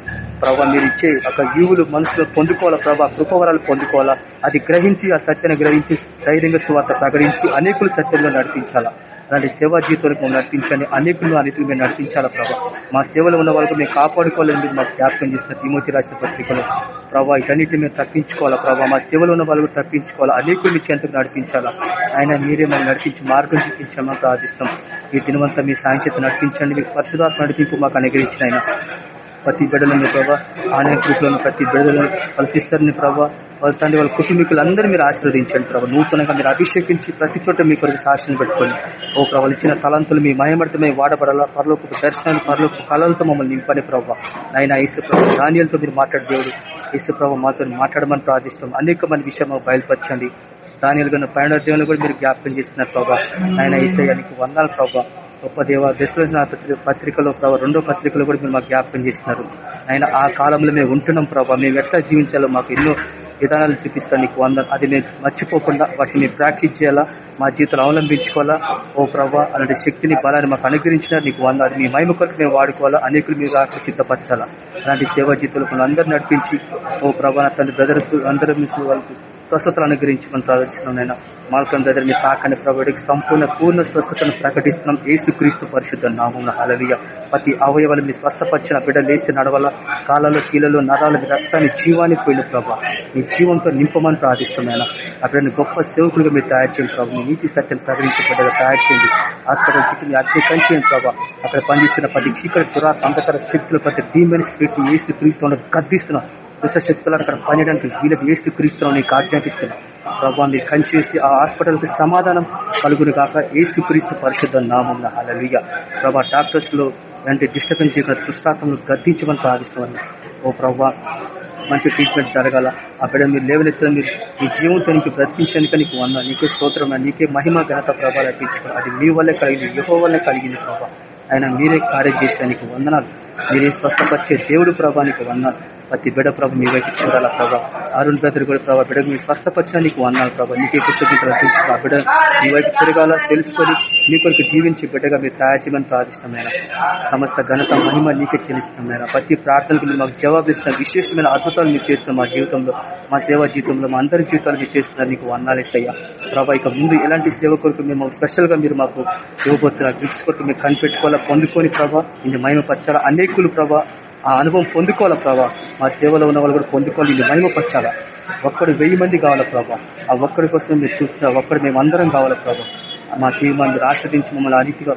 ప్రభా మీరు ఇచ్చే ఒక జీవులు మనుషులు పొందుకోవాలా ప్రభా కృపవరాలు పొందుకోవాలా? అది గ్రహించి ఆ సత్యను గ్రహించి ధైర్యంగా సువార్త ప్రకటించి అనేకులు సత్యంలో నడిపించాలా? అలాంటి సేవా జీవితాలకు మేము నడిపించండి. అనేకులు అనేకులు మేము నడిపించాలా ప్రభా? మా సేవలో ఉన్న వాళ్ళకు మేము కాపాడుకోవాలని మీరు మాకు జ్ఞాపకం చేసిన తిమోతి రాసిన పత్రికలు ప్రభా ఇటన్నిటిని మేము తప్పించుకోవాలా ప్రభా? మా సేవలు ఉన్న వాళ్ళు తప్పించుకోవాలా? అనేకులు మీ చెంతకు నడిపించాలా? ఆయన మీరే మనం నడిపించి మార్గం చూపించామని ప్రార్థిస్తాం ఈ దినవంతా మీ సాయం చేత నడిపించండి. మీకు పరిశుధాత్మ నడిపింపు మాకు అనుగ్రహించిన ఆయన. ప్రతి బిడ్డలని ప్రభావ ఆన్లైన్ గ్రూప్లను ప్రతి బిడ్డలను వాళ్ళ సిస్టర్ని ప్రభావ వాళ్ళ తండ్రి వాళ్ళ కుటుంబీకులందరూ మీరు ఆశీర్వదించండి ప్రభావ నూతనంగా మీరు అభిషేకించి ప్రతి చోట మీ కొరకు సాక్షిని పెట్టుకోండి. ఓ ప్రభావ ఇచ్చిన తలంతులు మీ మయమడితమే వాడబడాలా. పరలోకి దర్శనాన్ని పరలోకి కళలతో మమ్మల్ని నింపని ప్రభావ ఆయన ఈసు ప్రభావ ధాన్యాలతో మీరు మాట్లాడే దేవుడు. ఈసు ప్రభావ మాతో మాట్లాడమని ప్రార్థిస్తాం అనేక మంది విషయం బయలుపరచండి. దానిలు పైన దేవుని కూడా మీరు జ్ఞాపకం చేస్తున్నారు ప్రభావ ఆయన ఈసయానికి వందాలు ప్రభావ గొప్ప దేవ దశలోచన పత్రికలో ప్రభావ రెండో పత్రికలో కూడా మీరు మాకు జ్ఞాపకం చేస్తున్నారు. ఆయన ఆ కాలంలో మేము ఉంటున్నాం ప్రభావ మేము ఎట్లా జీవించాలో మాకు ఎన్నో విధానాలు చూపిస్తాను నీకు వంద అది మేము మర్చిపోకుండా వాటిని ప్రాక్టీస్ చేయాలా? మా జీవితంలో అవలంబించుకోవాలా? ఓ ప్రభా అలాంటి శక్తిని బలాన్ని మాకు అనుగ్రహించిన నీకు వంద అది మీ మహిమ కొరకు మేము వాడుకోవాలా? అనేకులు మీరు ఆకలి సిద్ధపరచాలా? అలాంటి సేవా జీవితంలో అందరూ నడిపించి ఓ ప్రభా తన బ్రదర్స్ అందరూ వాళ్ళకి స్వస్థతలు అనుగ్రహించమని ప్రార్థిస్తున్నాం నేను. మాల్కం దగ్గర మీ తాకని ప్రభుడికి సంపూర్ణ పూర్ణ స్వస్థతను ప్రకటిస్తున్నాం. ఏసు క్రీస్తు పరిశుద్ధ నామం హలలియ ప్రతి అవయవాలు మీ స్వస్థపరిచిన బిడ్డ లేస్తే నడవల కాళ్ళలో కీళ్ళలో నరాలు రక్తాన్ని జీవానికి పోయిన ప్రభా. మీ జీవంతో నింపమని ప్రార్థిస్తున్నాను అక్కడ గొప్ప సేవకులుగా మీరు తయారు చేయండి ప్రభు. మీ నీతి సత్యం ప్రకటించబడ్డగా తయారు చేయండి. హాస్పిటల్ స్థితిని మీ అగ్ని కంచేయండి ప్రభా. అక్కడ పనిచేసిన ప్రతి చీకటి దురాత్మ అంధకర శక్తులు ప్రతి దీమైన స్పిరిట్ ఏసు క్రీస్తు గద్దిస్తున్నాం. దుష్టశక్తులు అక్కడ పనిచేయడానికి వీళ్ళకి వేస్తూ క్రీస్తున్నాం నీకు ఆజ్ఞాపిస్తున్నాం. ప్రభావ మీరు కంచి వేసి ఆ హాస్పిటల్కి సమాధానం కలుగును కాక ఏసు క్రీస్తు పరిశుద్ధ నామం అలలియ ప్రభా డాక్టర్స్ అంటే ఇలాంటి డిస్టర్బెన్స్ చేయకుండా దుష్టాత్మను గద్దించమని ప్రార్థిస్తున్నామని ఓ ప్రభా మంచి ట్రీట్మెంట్ జరగాల. ఆ బిడ్డ మీరు లేవనెత్తిన మీరు మీ జీవంతో నీకు బ్రతికించడానికి నీకు వంద నీకే స్తోత్రం నీకే మహిమ ఘనత ప్రభావాలు అర్పించుకో అది మీ వల్లే కలిగింది యుహో వల్లే కలిగింది ప్రభా. ఆయన మీరే కార్యం చేసే నీకు వందనాలు. మీరే స్వస్థపరిచే దేవుడు ప్రభానికి వందనాలు. ప్రతి బిడ ప్రభు మీ వైపు చూడాలా ప్రభా. అరుణ్ బ్రదర్ కూడా ప్రభావ బిడ మీ స్వస్థపరిచా నీకు వందాలి ప్రభావ నీకే కృతజ్ఞతలు ఆ బిడ మీ వైపు తిరగాల తెలుసుకొని మీ కొరకు జీవించి బిడ్డగా మీరు తయారు చేయమని ప్రార్థిస్తామైనా సమస్త ఘనత మహిమ నీకే చెల్లిస్తామైనా ప్రతి ప్రార్థనకు మీరు మాకు జవాబిస్తున్న విశేషమైన అద్భుతాలు మీరు చేస్తున్న మా జీవితంలో మా సేవా జీవితంలో మా అందరి జీవితాలు మీరు చేస్తున్నారు. నీకు వందాలేసయ్యా ప్రభా ఇక ముందు ఎలాంటి సేవ కొరకు మేము స్పెషల్గా మీరు మాకు ఇవ్వబోతున్నారు గిఫ్ట్స్ కొరకు మీరు కనిపెట్టుకోవాలా పొందుకొని ప్రభావ ఇది మహిమ పచ్చాల అనేకులు ప్రభా ఆ అనుభవం పొందుకోవాలా ప్రభా? మా సేవలో ఉన్న వాళ్ళు కూడా పొందుకోవాలి ఇది మహిమపరచాలా? ఒక్కడు వెయ్యి మంది కావాలా ప్రభా? ఆ ఒక్కడి కోసం మీరు చూస్తున్నా ఒక్కడు మేము అందరం కావాలా ప్రభా? మా తీర్మాన్ని ఆశ్రదించి మమ్మల్ని అనితిగా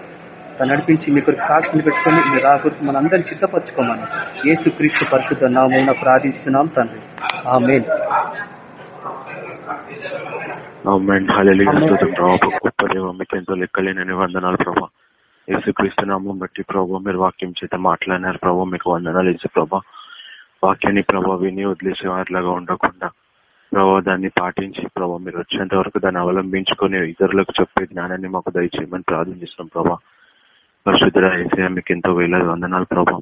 నడిపించి మీ కొరకు సాక్షిని పెట్టుకొని మీరు రాకూడదు మన అందరిని సిద్ధపరచుకోమని. ఏసు క్రీస్తు పరిశుద్ధ నామూన ప్రార్థిస్తున్నాం తండ్రి. ఆ మేన్ గొప్ప దేవ మీకు ఎంతో లెక్కలేనని వందనాలు ప్రభా. యేసుక్రీస్తు నామం బట్టి ప్రభావ మీరు వాక్యం చేత మాట్లాడినారు ప్రభావ మీకు వందనాలు ఇచ్చే ప్రభా. వాక్యాన్ని ప్రభావ విని వదిలేసే వారిలాగా ఉండకుండా ప్రభావ దాన్ని పాటించి ప్రభావ మీరు వచ్చేంత వరకు దాన్ని అవలంబించుకొని ఇతరులకు చెప్పే జ్ఞానాన్ని మాకు దయచేయమని ప్రార్థిస్తున్నాం ప్రభా. పరిశుద్ధ ఏసే మీకు ఎంతో వేలాది వందనాలు ప్రభా.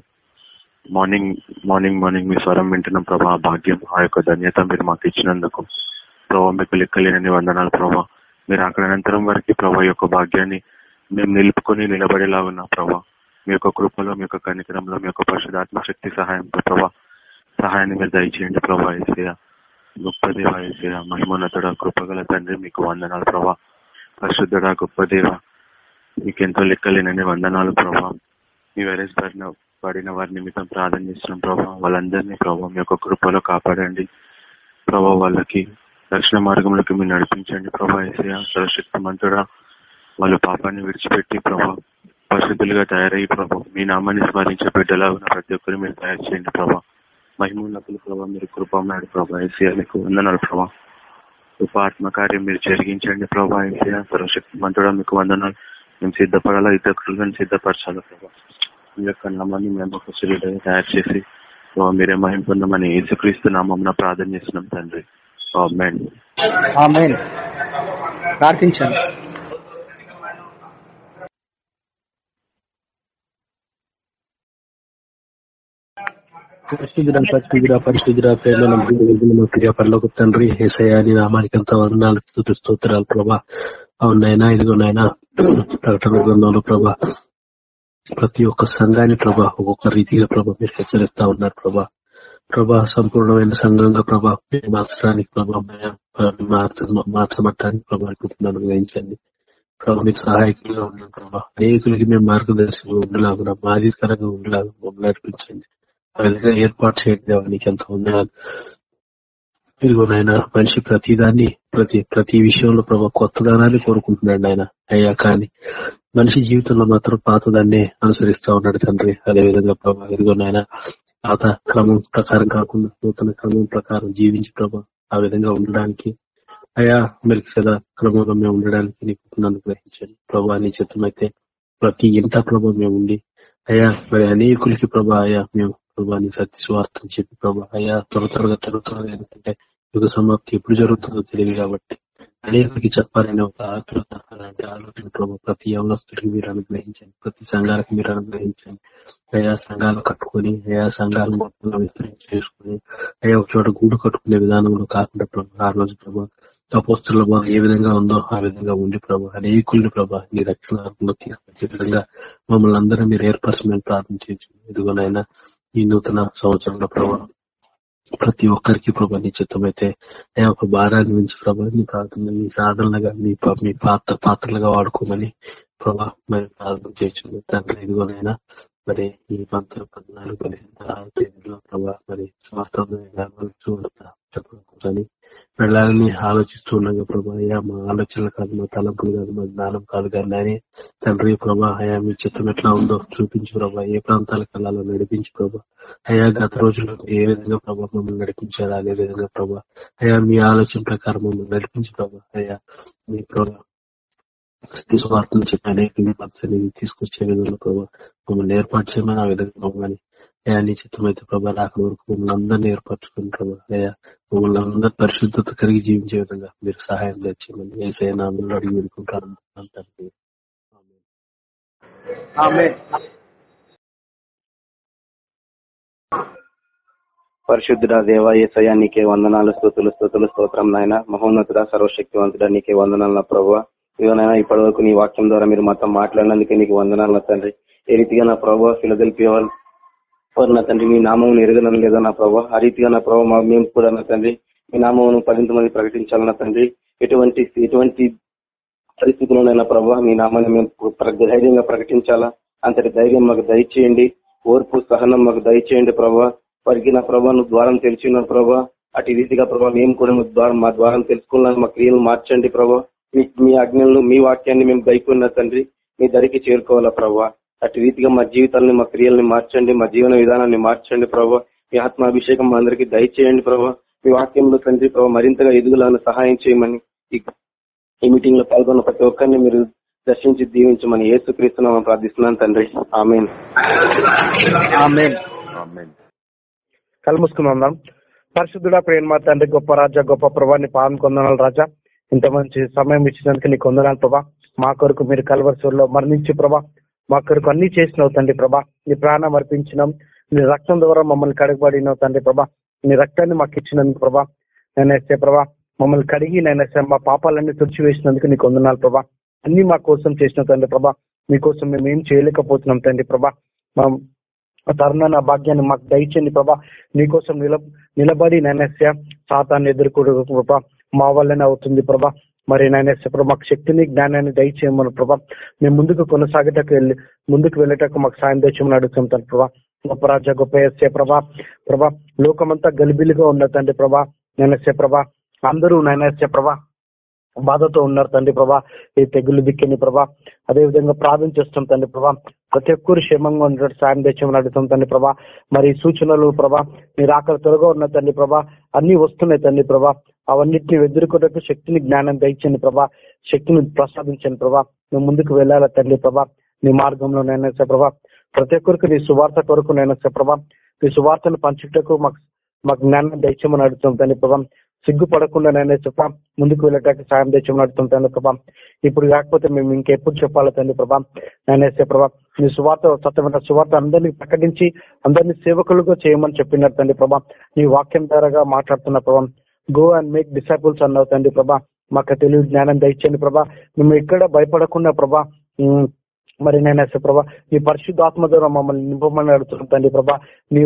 మార్నింగ్ మార్నింగ్ మార్నింగ్ మీ స్వరం వింటున్నాం ప్రభా భాగ్యం ఆ యొక్క ధన్యత మీరు మాకు ఇచ్చినందుకు. ప్రభావ మీకు లెక్కలేనని వందనాలు ప్రభా. మీరు అక్కడ అనంతరం వరకు ప్రభా యొక్క భాగ్యాన్ని మేము నిలుపుకొని నిలబడేలాగున్నా ప్రభా. మీ యొక్క కృపలో మీ యొక్క కనికరంలో మీ యొక్క పరిశుధాత్మ శక్తి సహాయంతో ప్రభా. సహాయాన్ని మీరు దయచేయండి ప్రభా ఏసయ గొప్ప దేవ ఏసయ మహిమోన్నతుడ కృపగల తండ్రి మీకు వందనాలు ప్రభా. పరిశుద్ధుడ గొప్ప దేవ. మీకెంతో లెక్కలేనని వందనాలు ప్రభా. మీ వైరస్ బారిన పడిన వారి నిమిత్తం ప్రార్థన చేస్తున్నాం ప్రభా. వాళ్ళందరినీ ప్రభా మీ యొక్క కృపలో కాపాడండి. ప్రభా వాళ్ళకి దక్షిణ మార్గంలోకి మీరు నడిపించండి ప్రభా ఏసయ సర్వశక్తిమంతుడా వాళ్ళ పాపాన్ని విడిచిపెట్టి ప్రభా పరిశుద్ధులుగా తయారయ్యి ప్రభా మీ నామాన్ని స్మరించే బిడ్డలా ఉన్న ప్రతి ఒక్కరు మీరు తయారు చేయండి ప్రభా. మహిమోన్నతులు ప్రభా మీరు కృపన్నాడు ప్రభా ఏసీఆర్ మీకు వందనాలు ప్రభా. కృపాత్మ కార్యం మీరు జరిగించండి ప్రభా ఏసీఆ సర్వశక్తిమంతుడా మీకు వందనాలు. మేము సిద్ధపడాలా? ఇతరులను సిద్ధపరచాలి ప్రభా? మీ యొక్క నామాన్ని మేము ఒక సులువుగా తయారు చేసి ప్రభావ మీరే మహిమ పొందమని యేసుక్రీస్తు నామం ప్రార్థన చేస్తున్నాం తండ్రి. ప్రార్థించండి. పరిశుద్ధుడ పరిశుద్ధుడ పరిశుద్ధుడ ప్రేమ ప్రియ పరలోక తండ్రి ఏసయాని నామానికి అంత వందనాలు స్థుతి స్తోత్రాలు ప్రభా. అవునైనా ఇదిగోనైనా ప్రకటన గ్రంథంలో ప్రభా ప్రతి ఒక్క సంఘాన్ని ప్రభా ఒక్కొక్క రీతిగా ప్రభా మీరు హెచ్చరిస్తా ఉన్నారు ప్రభా. ప్రభా సంపూర్ణమైన సంఘంగా ప్రభా మార్చడానికి ప్రభా మార్చమట్టానికి ప్రభా కుటుంబాన్ని ప్రభా మీకు సహాయకులుగా ఉన్నాం ప్రభా. అనేకులకి మేము మార్గదర్శకంగా ఉండలాగా మాదిరికరంగా ఉండలాగా మమ్మల్ని నడిపించండి. విధంగా ఏర్పాటు చేయండి దేవా నీకు ఎంత ఉండాలి ఇదిగోనైనా మనిషి ప్రతిదాన్ని ప్రతి ప్రతి విషయంలో ప్రభా కొత్తదనాన్ని కోరుకుంటున్నాడు ఆయన అయ్యా కానీ మనిషి జీవితంలో మాత్రం పాతదాన్ని అనుసరిస్తా ఉన్నాడు తండ్రి. అదే విధంగా ప్రభా ఇదిగోనైనా పాత క్రమం ప్రకారం కాకుండా నూతన క్రమం ప్రకారం జీవించి ప్రభా ఆ విధంగా ఉండడానికి అయా మెలికి సదా క్రమంలో మేము ఉండడానికి నీకు నన్ను ప్రభా నీ చిత్తమైతే ప్రతి ఇంట ప్రభా మేము ఉండి అయా మరి అనేకులకి ప్రభా అయా మేము ప్రభా సత్య స్వార్థం చెప్పి ప్రభా అయ్యా త్వర త్వరగా త్వర త్వరగా ఎందుకంటే యుగ సమాప్తి ఎప్పుడు జరుగుతుందో తెలియదు కాబట్టి అనేకులకి చెప్పాలనే ఒక ఆతృత అలాంటి ఆలోచన ప్రభావ ప్రతి యవనస్తుడికి మీరు అనుగ్రహించండి ప్రతి సంఘాలకు మీరు అనుగ్రహించండి. అయా సంఘాలు కట్టుకుని అయా సంఘాలు మొత్తంగా విస్తరించి చేసుకుని అయా ఒక చోట గూడు కట్టుకునే విధానంలో కాకుండా ప్రభావ ఆ రోజు ప్రభావ తపోస్తుల ఏ విధంగా ఉందో ఆ విధంగా ఉండి ప్రభా అనేకుల్ని ప్రభా నీ రక్షణ తీసుకొచ్చే విధంగా మమ్మల్ని అందరూ మీరు ఏర్పరచమని ప్రార్థించు ఇదిగోనైనా ఈ నూతన సంవత్సరంలో ప్రభా ప్రతి ఒక్కరికి ప్రభా నీ చిత్తమైతే ఒక భారాన్ని నుంచి ప్రభా నీ ప్రార్థన మీ సాధనలుగా మీ మీ పాత్ర పాత్రలుగా వాడుకోమని ప్రభా మరి ప్రార్థన చేయొచ్చు తండ్రి ఇదిగోనైనా మరి ఈ పంతులు పద్నాలుగు పదిహేను తేదీలో ప్రభా మరి స్వాస్థ్యం చూడతా వెళ్ళాలని ఆలోచిస్తూ ఉండగా ప్రభా అయ్యా మా ఆలోచనలు కాదు మా తలంపులు కాదు మా జ్ఞానం కాదు కానీ తండ్రి ప్రభా అయా మీ చిత్తం ఎట్లా ఉందో చూపించు ప్రభా ఏ ప్రాంతాలకు వెళ్ళాలో నడిపించి ప్రభా. అయా గత రోజుల్లో ఏ విధంగా ప్రభా మమ్మల్ని నడిపించారు అదే విధంగా ప్రభా అయా మీ ఆలోచన ప్రకారం మమ్మల్ని నడిపించి ప్రభా అయా మీ ప్రభా స్వార్థం చెప్పి అనేక తీసుకొచ్చే విధంగా ప్రభావ మమ్మల్ని ఏర్పాటు చేయమని ఆ విధంగా మమ్మల్ని అయా నీ చిత్తమైతే ప్రభా రాక వరకు మమ్మల్ని అందరినీ ఏర్పరచుకుని ప్రభా అయా మమ్మల్ని అందరు పరిశుద్ధత కలిగి జీవించే విధంగా మీరు సహాయం తెచ్చేయమని ఏ సైనామంలో అడిగి పెడుకుంటాను పరిశుద్ధుడ దేవ ఏసయ్య నీకే వందనాలు స్థుతులు స్థుతులు స్తోత్రం నాయన. మహోన్నతుడ సర్వశక్తివంతుడ నీకే వందనాలు ప్రభావ ఇదిగోనైనా ఇప్పటి వరకు నీ వాక్యం ద్వారా మీరు మాతో మాట్లాడినందుకే నీకు వందనాలు తండ్రి. ఏ రీతిగా నా ప్రభావ ఫిలదెల్పియవారు నా తండ్రి మీ నామం ఎరగడం లేదా నా ప్రభావ ఆ రీతిగా నా ప్రభావ మేము కూడా నా తండ్రి మీ నామంను పదింత మంది ప్రకటించాలన్న తండ్రి ఎటువంటి ఎటువంటి పరిస్థితుల్లోనైనా ప్రభావ మీ నామాన్ని మేము ధైర్యంగా ప్రకటించాలా? అంతటి ధైర్యం మాకు దయచేయండి. ఓర్పు సహనం మాకు దయచేయండి ప్రభా. వారికి నా ప్రభావ నువ్వు ద్వారం తెలిసిన ప్రభావ అటు రీతిగా ప్రభావ మేము కూడా ద్వారం మా ద్వారం తెలుసుకున్నాను మా క్రియలు మార్చండి ప్రభావ మీ ఆజ్ఞలను మీ వాక్యాన్ని మేము గైకున్న తండ్రి మీ దరికి చేరుకోవాలా ప్రభావ అటు రీతిగా మా జీవితాన్ని మా క్రియల్ని మార్చండి మా జీవన విధానాన్ని మార్చండి ప్రభావ మీ ఆత్మాభిషేకం మా అందరికీ దయచేయండి ప్రభావ మీ వాక్యంలో తండ్రి ప్రభావ మరింతగా ఎదుగులను సహాయం చేయమని ఈ మీటింగ్లో పాల్గొన్న ప్రతి ఒక్కరిని మీరు దర్శించి దీవించమని ఏసుక్రీస్తున్నామని ప్రార్థిస్తున్నాను తండ్రి. ఆమెన్. కళ్ళు మూసుకుందాం పరిశుద్ధుడా ప్రేమ తండ్రి గొప్ప రాజా గొప్ప ప్రభాని పాలన కొందనాలు రాజా. ఇంత మంచి సమయం ఇచ్చినందుకు నీకు వందనాలు ప్రభా. మా కొరకు మీరు కలవరసూరులో మరణించి ప్రభా. మా కొరకు అన్ని చేసినావు తండ్రి ప్రభా. నీ ప్రాణం అర్పించినాం. నీ రక్తం ద్వారా మమ్మల్ని కడగబడినావు తండ్రి ప్రభా. నీ రక్తాన్ని మాకు ఇచ్చినందుకు ప్రభా. నేనేస్తే ప్రభా. మమ్మల్ని కడిగి నేనేస్తే మా పాపాలన్నీ తుడిచివేసినందుకు నీకు వందనాలు ప్రభా. అన్ని మా కోసం చేసిన తండ్రి ప్రభా. మీకోసం మేము ఏం చేయలేకపోతున్నాం తండ్రి ప్రభా. మా తరుణ భాగ్యాన్ని మాకు దయచండి ప్రభా. నీకోసం నిల నిలబడి నేనేస్య సాతాన్ని ఎదుర్కొడు ప్రభా. మా వల్లనే అవుతుంది ప్రభా. మరి నాయన మాకు శక్తిని జ్ఞానాన్ని దయచేయమని ప్రభా. మేము ముందుకు కొనసాగటకు వెళ్ళి ముందుకు వెళ్ళటకు మాకు సాయం దయచేయమని అడుగుతుంటాను ప్రభా. గొప్ప రాజా గొప్ప ఎస్సే ప్రభా. ప్రభా లోకమంతా గలిబిలిగా ఉన్న తండ్రి ప్రభా నేనెస్ఏ ప్రభా. అందరూ నాయనస్య ప్రభా బాధతో ఉన్నారు తండ్రి ప్రభా. ఈ తెగులు దిక్కిని ప్రభా. అదే విధంగా ప్రార్థన చేస్తాం తండ్రి ప్రభా. ప్రతి ఒక్కరు క్షేమంగా ఉన్నట్టు సాయం దేశం అడుగుతాం తండ్రి ప్రభా. మరి సూచనలు ప్రభా మీరు ఆకలి త్వరగా ఉన్న తండ్రి ప్రభా అన్ని వస్తున్నాయి తండ్రి ప్రభా. అవన్నిటిని ఎదుర్కొన్నట్టు శక్తిని జ్ఞానం దయచండి ప్రభా. శక్తిని ప్రసాదించండి ప్రభా. నువ్వు ముందుకు వెళ్ళాలా తండ్రి ప్రభా. నీ మార్గంలో నైనా ప్రభా. ప్రతి ఒక్కరికి నీ సువార్త కొరకు నైనా ప్రభా. నీ సువార్తను పంచుటకు మాకు మాకు జ్ఞానం దయచమని అడుగుతాం తండ్రి ప్రభా. సిగ్గుపడకుండా నేను చెప్పా ముందుకు వెళ్ళటానికి సాయం తెచ్చి నడుతుంటాను ప్రభా. ఇప్పుడు కాకపోతే మేము ఇంకెప్పుడు చెప్పాలి తండ్రి ప్రభా. నేనేసే ప్రభా నీ సువార్త సత్యమైన సువార్త అందరినీ ప్రకటించి అందరినీ సేవకులుగా చేయమని చెప్పినారు తండ్రి ప్రభా. నీ వాక్యం ద్వారాగా మాట్లాడుతున్న ప్రభా గో అండ్ మేక్ డిసైపుల్స్ అన్నావు తండ్రి ప్రభా. మాకు తెలివి జ్ఞానం దయచండి ప్రభా. మేము ఎక్కడ భయపడకుండా ప్రభా మరి నేను ప్రభా నీ పరిశుద్ధాత్మ ద్వారా మమ్మల్ని నింపమని అడుగుతున్నాం తండ్రి ప్రభా. నీ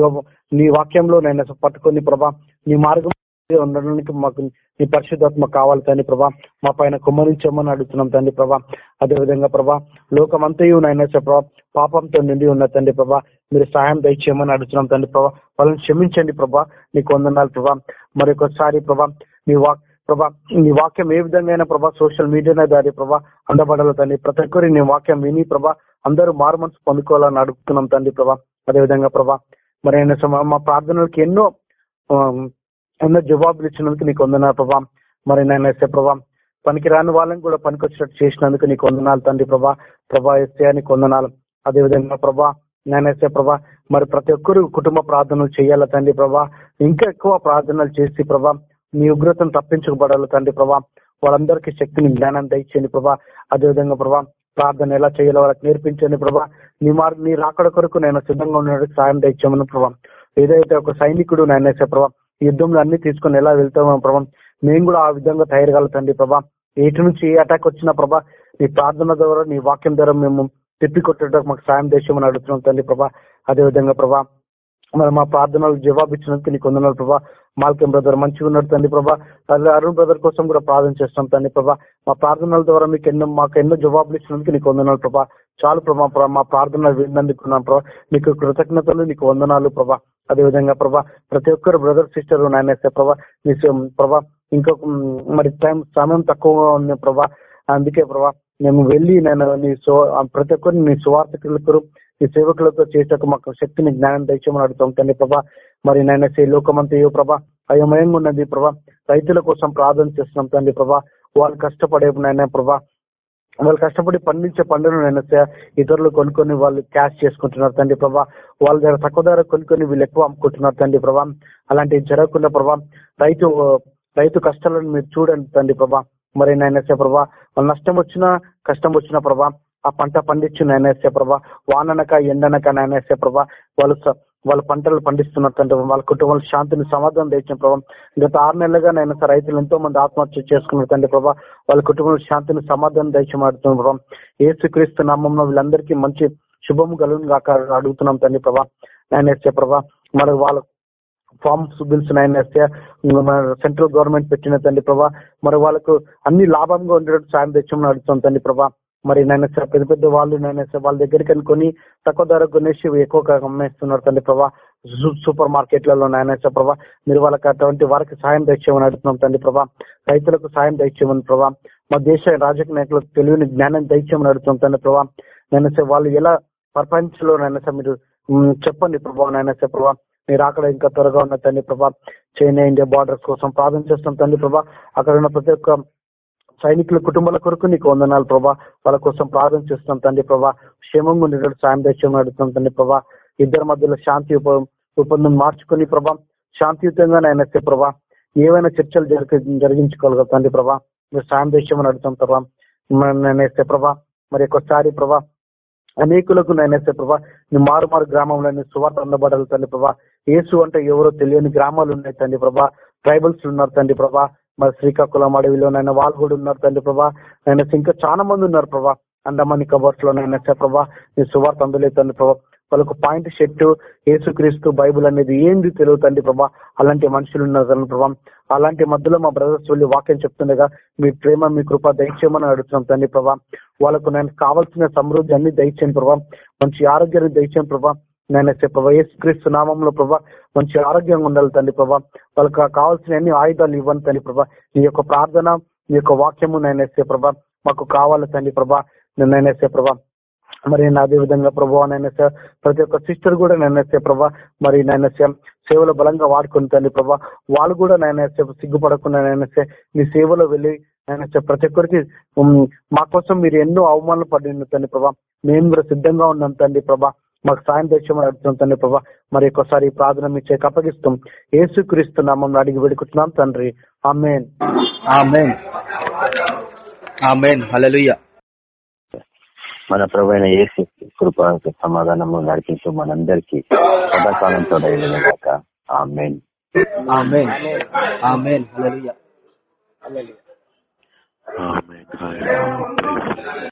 నీ వాక్యంలో నేను పట్టుకొని ప్రభా నీ మార్గం ఉండడానికి మాకు నీ పరిశుద్ధాత్మ కావాలి తండ్రి ప్రభా. మా పైన కుమ్మరించమని అడుగుతున్నాం తండ్రి ప్రభా. అదే విధంగా ప్రభా లోకమంతయు నైనా ప్రభా పాపంతో నిండి ఉన్న తండ్రి ప్రభా మీరు సాయం దయచేయమని అడుగుతున్నాం తండ్రి ప్రభా. వాళ్ళని క్షమించండి ప్రభా నీకు వందనాలు ప్రభా. మరొకసారి ప్రభా నీ వాక్ ప్రభా నీ వాక్యం ఏ విధంగా ప్రభా సోషల్ మీడియా దారి ప్రభా అందబడాలి తండ్రి. ప్రతి ఒక్కరి నీ వాక్యం విని ప్రభా అందరూ మారు మనసు పొందుకోవాలని అడుగుతున్నాం తండ్రి ప్రభా. అదేవిధంగా ప్రభా మరి ఆయన మా ప్రార్థనలకు ఎన్నో ఆ, ఎన్నో జవాబులు ఇచ్చినందుకు నీకు వందనాలు ప్రభా. మరి నేను ఎస్ఏ ప్రభా పనికి రాని వాళ్ళని కూడా పనికొచ్చినట్టు చేసినందుకు నీకు వందనాలు తండ్రి ప్రభా. ప్రభా ఎస్ఏ నీకు వందనాలు. అదేవిధంగా ప్రభా నేను ఎస్ఏ ప్రభా మరి ప్రతి ఒక్కరు కుటుంబ ప్రార్థనలు చేయాలి తండ్రి ప్రభా? ఇంకా ఎక్కువ ప్రార్థనలు చేసి ప్రభా నీ ఉగ్రతను తప్పించుకోబడాలి తండ్రి ప్రభా? వాళ్ళందరికీ శక్తిని జ్ఞానం దయచేయండి ప్రభా. అదేవిధంగా ప్రభా ప్రార్థన ఎలా చేయాలో వాళ్ళకి నేర్పించండి ప్రభా. నీ మార్గ నీ రాకడ కొరకు నేను సిద్ధంగా ఉండడానికి సాయం దయచేయమని ప్రభా. ఏదైతే ఒక సైనికుడు నేను ప్రభా యుద్ధంలో అన్ని తీసుకొని ఎలా వెళ్తామో ప్రభా. మేము కూడా ఆ విధంగా తయారు కలుగుతండి ప్రభా. ఏటి నుంచి ఏ అటాక్ వచ్చినా ప్రభా నీ ప్రార్థన ద్వారా నీ వాక్యం ద్వారా మేము తిప్పికొట్టడానికి మాకు సాయం దేశం అడుగుతున్నాం తండ్రి ప్రభా. అదే విధంగా ప్రభా మరి మా ప్రార్థనలు జవాబు ఇచ్చినందుకు నీకు వందనాలు ప్రభా. మాల్కం బ్రదర్ మంచిగా ఉన్నాడు తండ్రి ప్రభా. అదే అరుణ్ బ్రదర్ కోసం కూడా ప్రార్థన చేస్తాం తండ్రి ప్రభా. మా ప్రార్థనల ద్వారా మీకు ఎన్నో మాకు ఎన్నో జవాబులు ఇచ్చినందుకు నీకు వందనాలు ప్రభా. చాలు ప్రభా ప్రభా, మా ప్రార్థన విన్నందుకున్నాను ప్రభా. నీకు కృతజ్ఞతలు నీకు వందనాలు ప్రభా. అదే విధంగా ప్రభా ప్రతి ఒక్కరు బ్రదర్ సిస్టర్ నాయనేస్తే ప్రభా నీ ప్రభా ఇంకొక మరి టైం సమయం తక్కువగా ఉంది ప్రభా. అందుకే ప్రభా మేము వెళ్ళి నేను నీ సో ప్రతి ఒక్కరిని నీ సువార్థకులకు నీ సేవకులతో చేసేటకు మాకు శక్తిని జ్ఞానం దయచేమని అడుగుతాం తండ్రి ప్రభా. మరి నేను సే లోకమంతయో ప్రభా అయోమయంగా ఉన్నది ప్రభా. రైతుల కోసం ప్రార్థన చేస్తున్నాం తండ్రి ప్రభా. వాళ్ళు కష్టపడే నాయన ప్రభా వాళ్ళు కష్టపడి పండించే పండును నేను ఇతరులు కొనుక్కొని వాళ్ళు క్యాష్ చేసుకుంటున్నారు తండ్రి ప్రభా. వాళ్ళ దగ్గర తక్కువ ధర కొనుక్కొని వీళ్ళు ఎక్కువ అమ్ముకుంటున్నారు తండ్రి ప్రభా. అలాంటివి జరగకుండా ప్రభా రైతు రైతు కష్టాలను మీరు చూడండి తండ్రి ప్రభా. మరి నాయనసే ప్రభా వాళ్ళ నష్టం వచ్చినా కష్టం వచ్చినా ప్రభా ఆ పంట పండించు నాయనసే ప్రభా. వాననక ఎండనక నాయనసే ప్రభా వాళ్ళు వాళ్ళ పంటలు పండిస్తున్నారు తండ్రి వాళ్ళ కుటుంబాల శాంతిని సమాధానం తెచ్చిన ప్రభావ. గత ఆరు నెలలుగా నేను రైతులు ఎంతో మంది ఆత్మహత్య చేసుకున్నారు తండ్రి ప్రభావ. వాళ్ళ కుటుంబంలో శాంతిని సమాధానం దయచేమాడుతున్నాం ప్రభావ. ఏసుక్రీస్తు నామంలో వీళ్ళందరికీ మంచి శుభము కలుగును కాక అడుగుతున్నాం తండ్రి ప్రభా నాయనేస్తే ప్రభా మరి వాళ్ళ ఫార్మ్స్ బిల్స్ నైన్ వేస్తే సెంట్రల్ గవర్నమెంట్ పెట్టిన తండ్రి ప్రభా మరి వాళ్ళకు అన్ని లాభంగా ఉండేటట్టు సాయం తెచ్చమని అడుగుతాం తండ్రి ప్రభా మరి నేను పెద్ద పెద్ద వాళ్ళు నేను వాళ్ళ దగ్గరికి వెళ్ళుకొని తక్కువ ధర కొనేసి ఎక్కువగా అమ్మేస్తున్నారు తండ్రి ప్రభా. సూపర్ మార్కెట్లలో నాయన ప్రభా. మీరు వాళ్ళకి అటువంటి వారికి సాయం తెచ్చేయమని అడుగుతున్నాం తండ్రి ప్రభా. రైతులకు సాయం తెచ్చేయమని ప్రభా. మా దేశ రాజకీయ నాయకులకు తెలివిని జ్ఞానం దయచేయమని అడుగుతాం తండ్రి ప్రభా. నేను వాళ్ళు ఎలా ప్రపంచంలో నైనా మీరు చెప్పండి ప్రభా నైనా ప్రభా. మీరు అక్కడ ఇంకా త్వరగా ఉన్న తండ్రి ప్రభా. చైనా ఇండియా బార్డర్స్ కోసం ప్రార్థన చేస్తాం తండ్రి ప్రభా. అక్కడ ఉన్న ప్రతి ఒక్క సైనికుల కుటుంబాల కొరకు నీకు వందనాలు ప్రభా. వాళ్ళ కోసం ప్రార్థన చేస్తున్నాం తండ్రి ప్రభా. క్షేమంగా ఉండేటట్టు సాయం తెచ్చామని నడుస్తున్నాం తండ్రి ప్రభా. ఇద్దరి మధ్యలో శాంతి ఒప్పందం మార్చుకుని ప్రభా. శాంతియుతంగా నేను ప్రభా. ఏవైనా చర్చలు జరిగి జరిగించుకోగలుగుతాం తండ్రి ప్రభా? మీరు సాయం తెచ్చామని అడుగుతాం ప్రభా. నేనేస్తే ప్రభా. మరి ఒకసారి ప్రభా. అనేకులకు నేనేస్తే ప్రభా. నీ మారు మారు గ్రామంలో సువార్త అందబడాలి తండ్రి ప్రభా. ఏసు అంటే ఎవరో తెలియని గ్రామాలు ఉన్నాయి తండ్రి ప్రభా. ట్రైబల్స్ ఉన్నారు తండ్రి ప్రభా. మరి శ్రీకాకుళం అడవిలో నాయన వాళ్ళు కూడా ఉన్నారు తండ్రి ప్రభా. నేను ఇంకా చాలా మంది ఉన్నారు ప్రభా. అండమాని కబర్స్లో నైనా ప్రభా. నీ సువార్త అందలేదు తండ్రి ప్రభా. వాళ్ళకు పాయింట్ షెట్ యేసుక్రీస్తు బైబుల్ అనేది ఏంది తెలుగు తండ్రి ప్రభా. అలాంటి మనుషులు ఉన్నారు తండ్రి ప్రభా. అలాంటి మధ్యలో మా బ్రదర్స్ వెళ్ళి వాక్యం చెప్తుండగా మీ ప్రేమ మీ కృప దయచేయమని అడుగుతున్నాం తండ్రి ప్రభా. వాళ్ళకు నేను కావాల్సిన సమృద్ధి అన్ని దయచేయండి ప్రభా. మంచి ఆరోగ్యాన్ని దయచేయండి ప్రభా. నేను ప్రభా యేసుక్రీస్తు నామంలో ప్రభా మంచి ఆరోగ్యంగా ఉండాలి తండ్రి ప్రభా. వాళ్ళకి కావాల్సిన అన్ని ఆయుధాలు ఇవ్వండి తండ్రి ప్రభా. నీ యొక్క ప్రార్థన నీ యొక్క వాక్యము నేనేసే ప్రభా మాకు కావాలి తండ్రి ప్రభా. నేనేసే ప్రభా. మరి నేను అదే విధంగా ప్రభావ నైనా ప్రతి ఒక్క సిస్టర్ కూడా నేను ప్రభా. మరి నేను సేవలో బలంగా వాడుకుని తండ్రి ప్రభా. వాళ్ళు కూడా నేను సిగ్గుపడకుండా నేను నీ సేవలో వెళ్ళి నేను ప్రతి ఒక్కరికి మా కోసం మీరు ఎన్నో అవమానాలు పడిన తండ్రి ప్రభా. మేము కూడా సిద్ధంగా ఉన్నాం తండ్రి ప్రభా. మాకు సాయం తెచ్చమని అడుగుతున్నాం తండ్రి ప్రభా మరి ఒక్కసారి ప్రార్థన మీ చేకి అప్పగిస్తాం. ఏసుక్రీస్తు నామం అడిగి వేడుకుంటున్నాం తండ్రి. ఆమెన్. ఆమెన్. ఆమెన్. హల్లెలూయా. మన ప్రభు అయిన ఏసు కృప సమాధానము నడిపించు మనందరికీ సదాకాలంతో కాక ఆమెన్. ఆమెన్. ఆమెన్. హల్లెలూయా. ఆమేన్. హల్లెలూయా.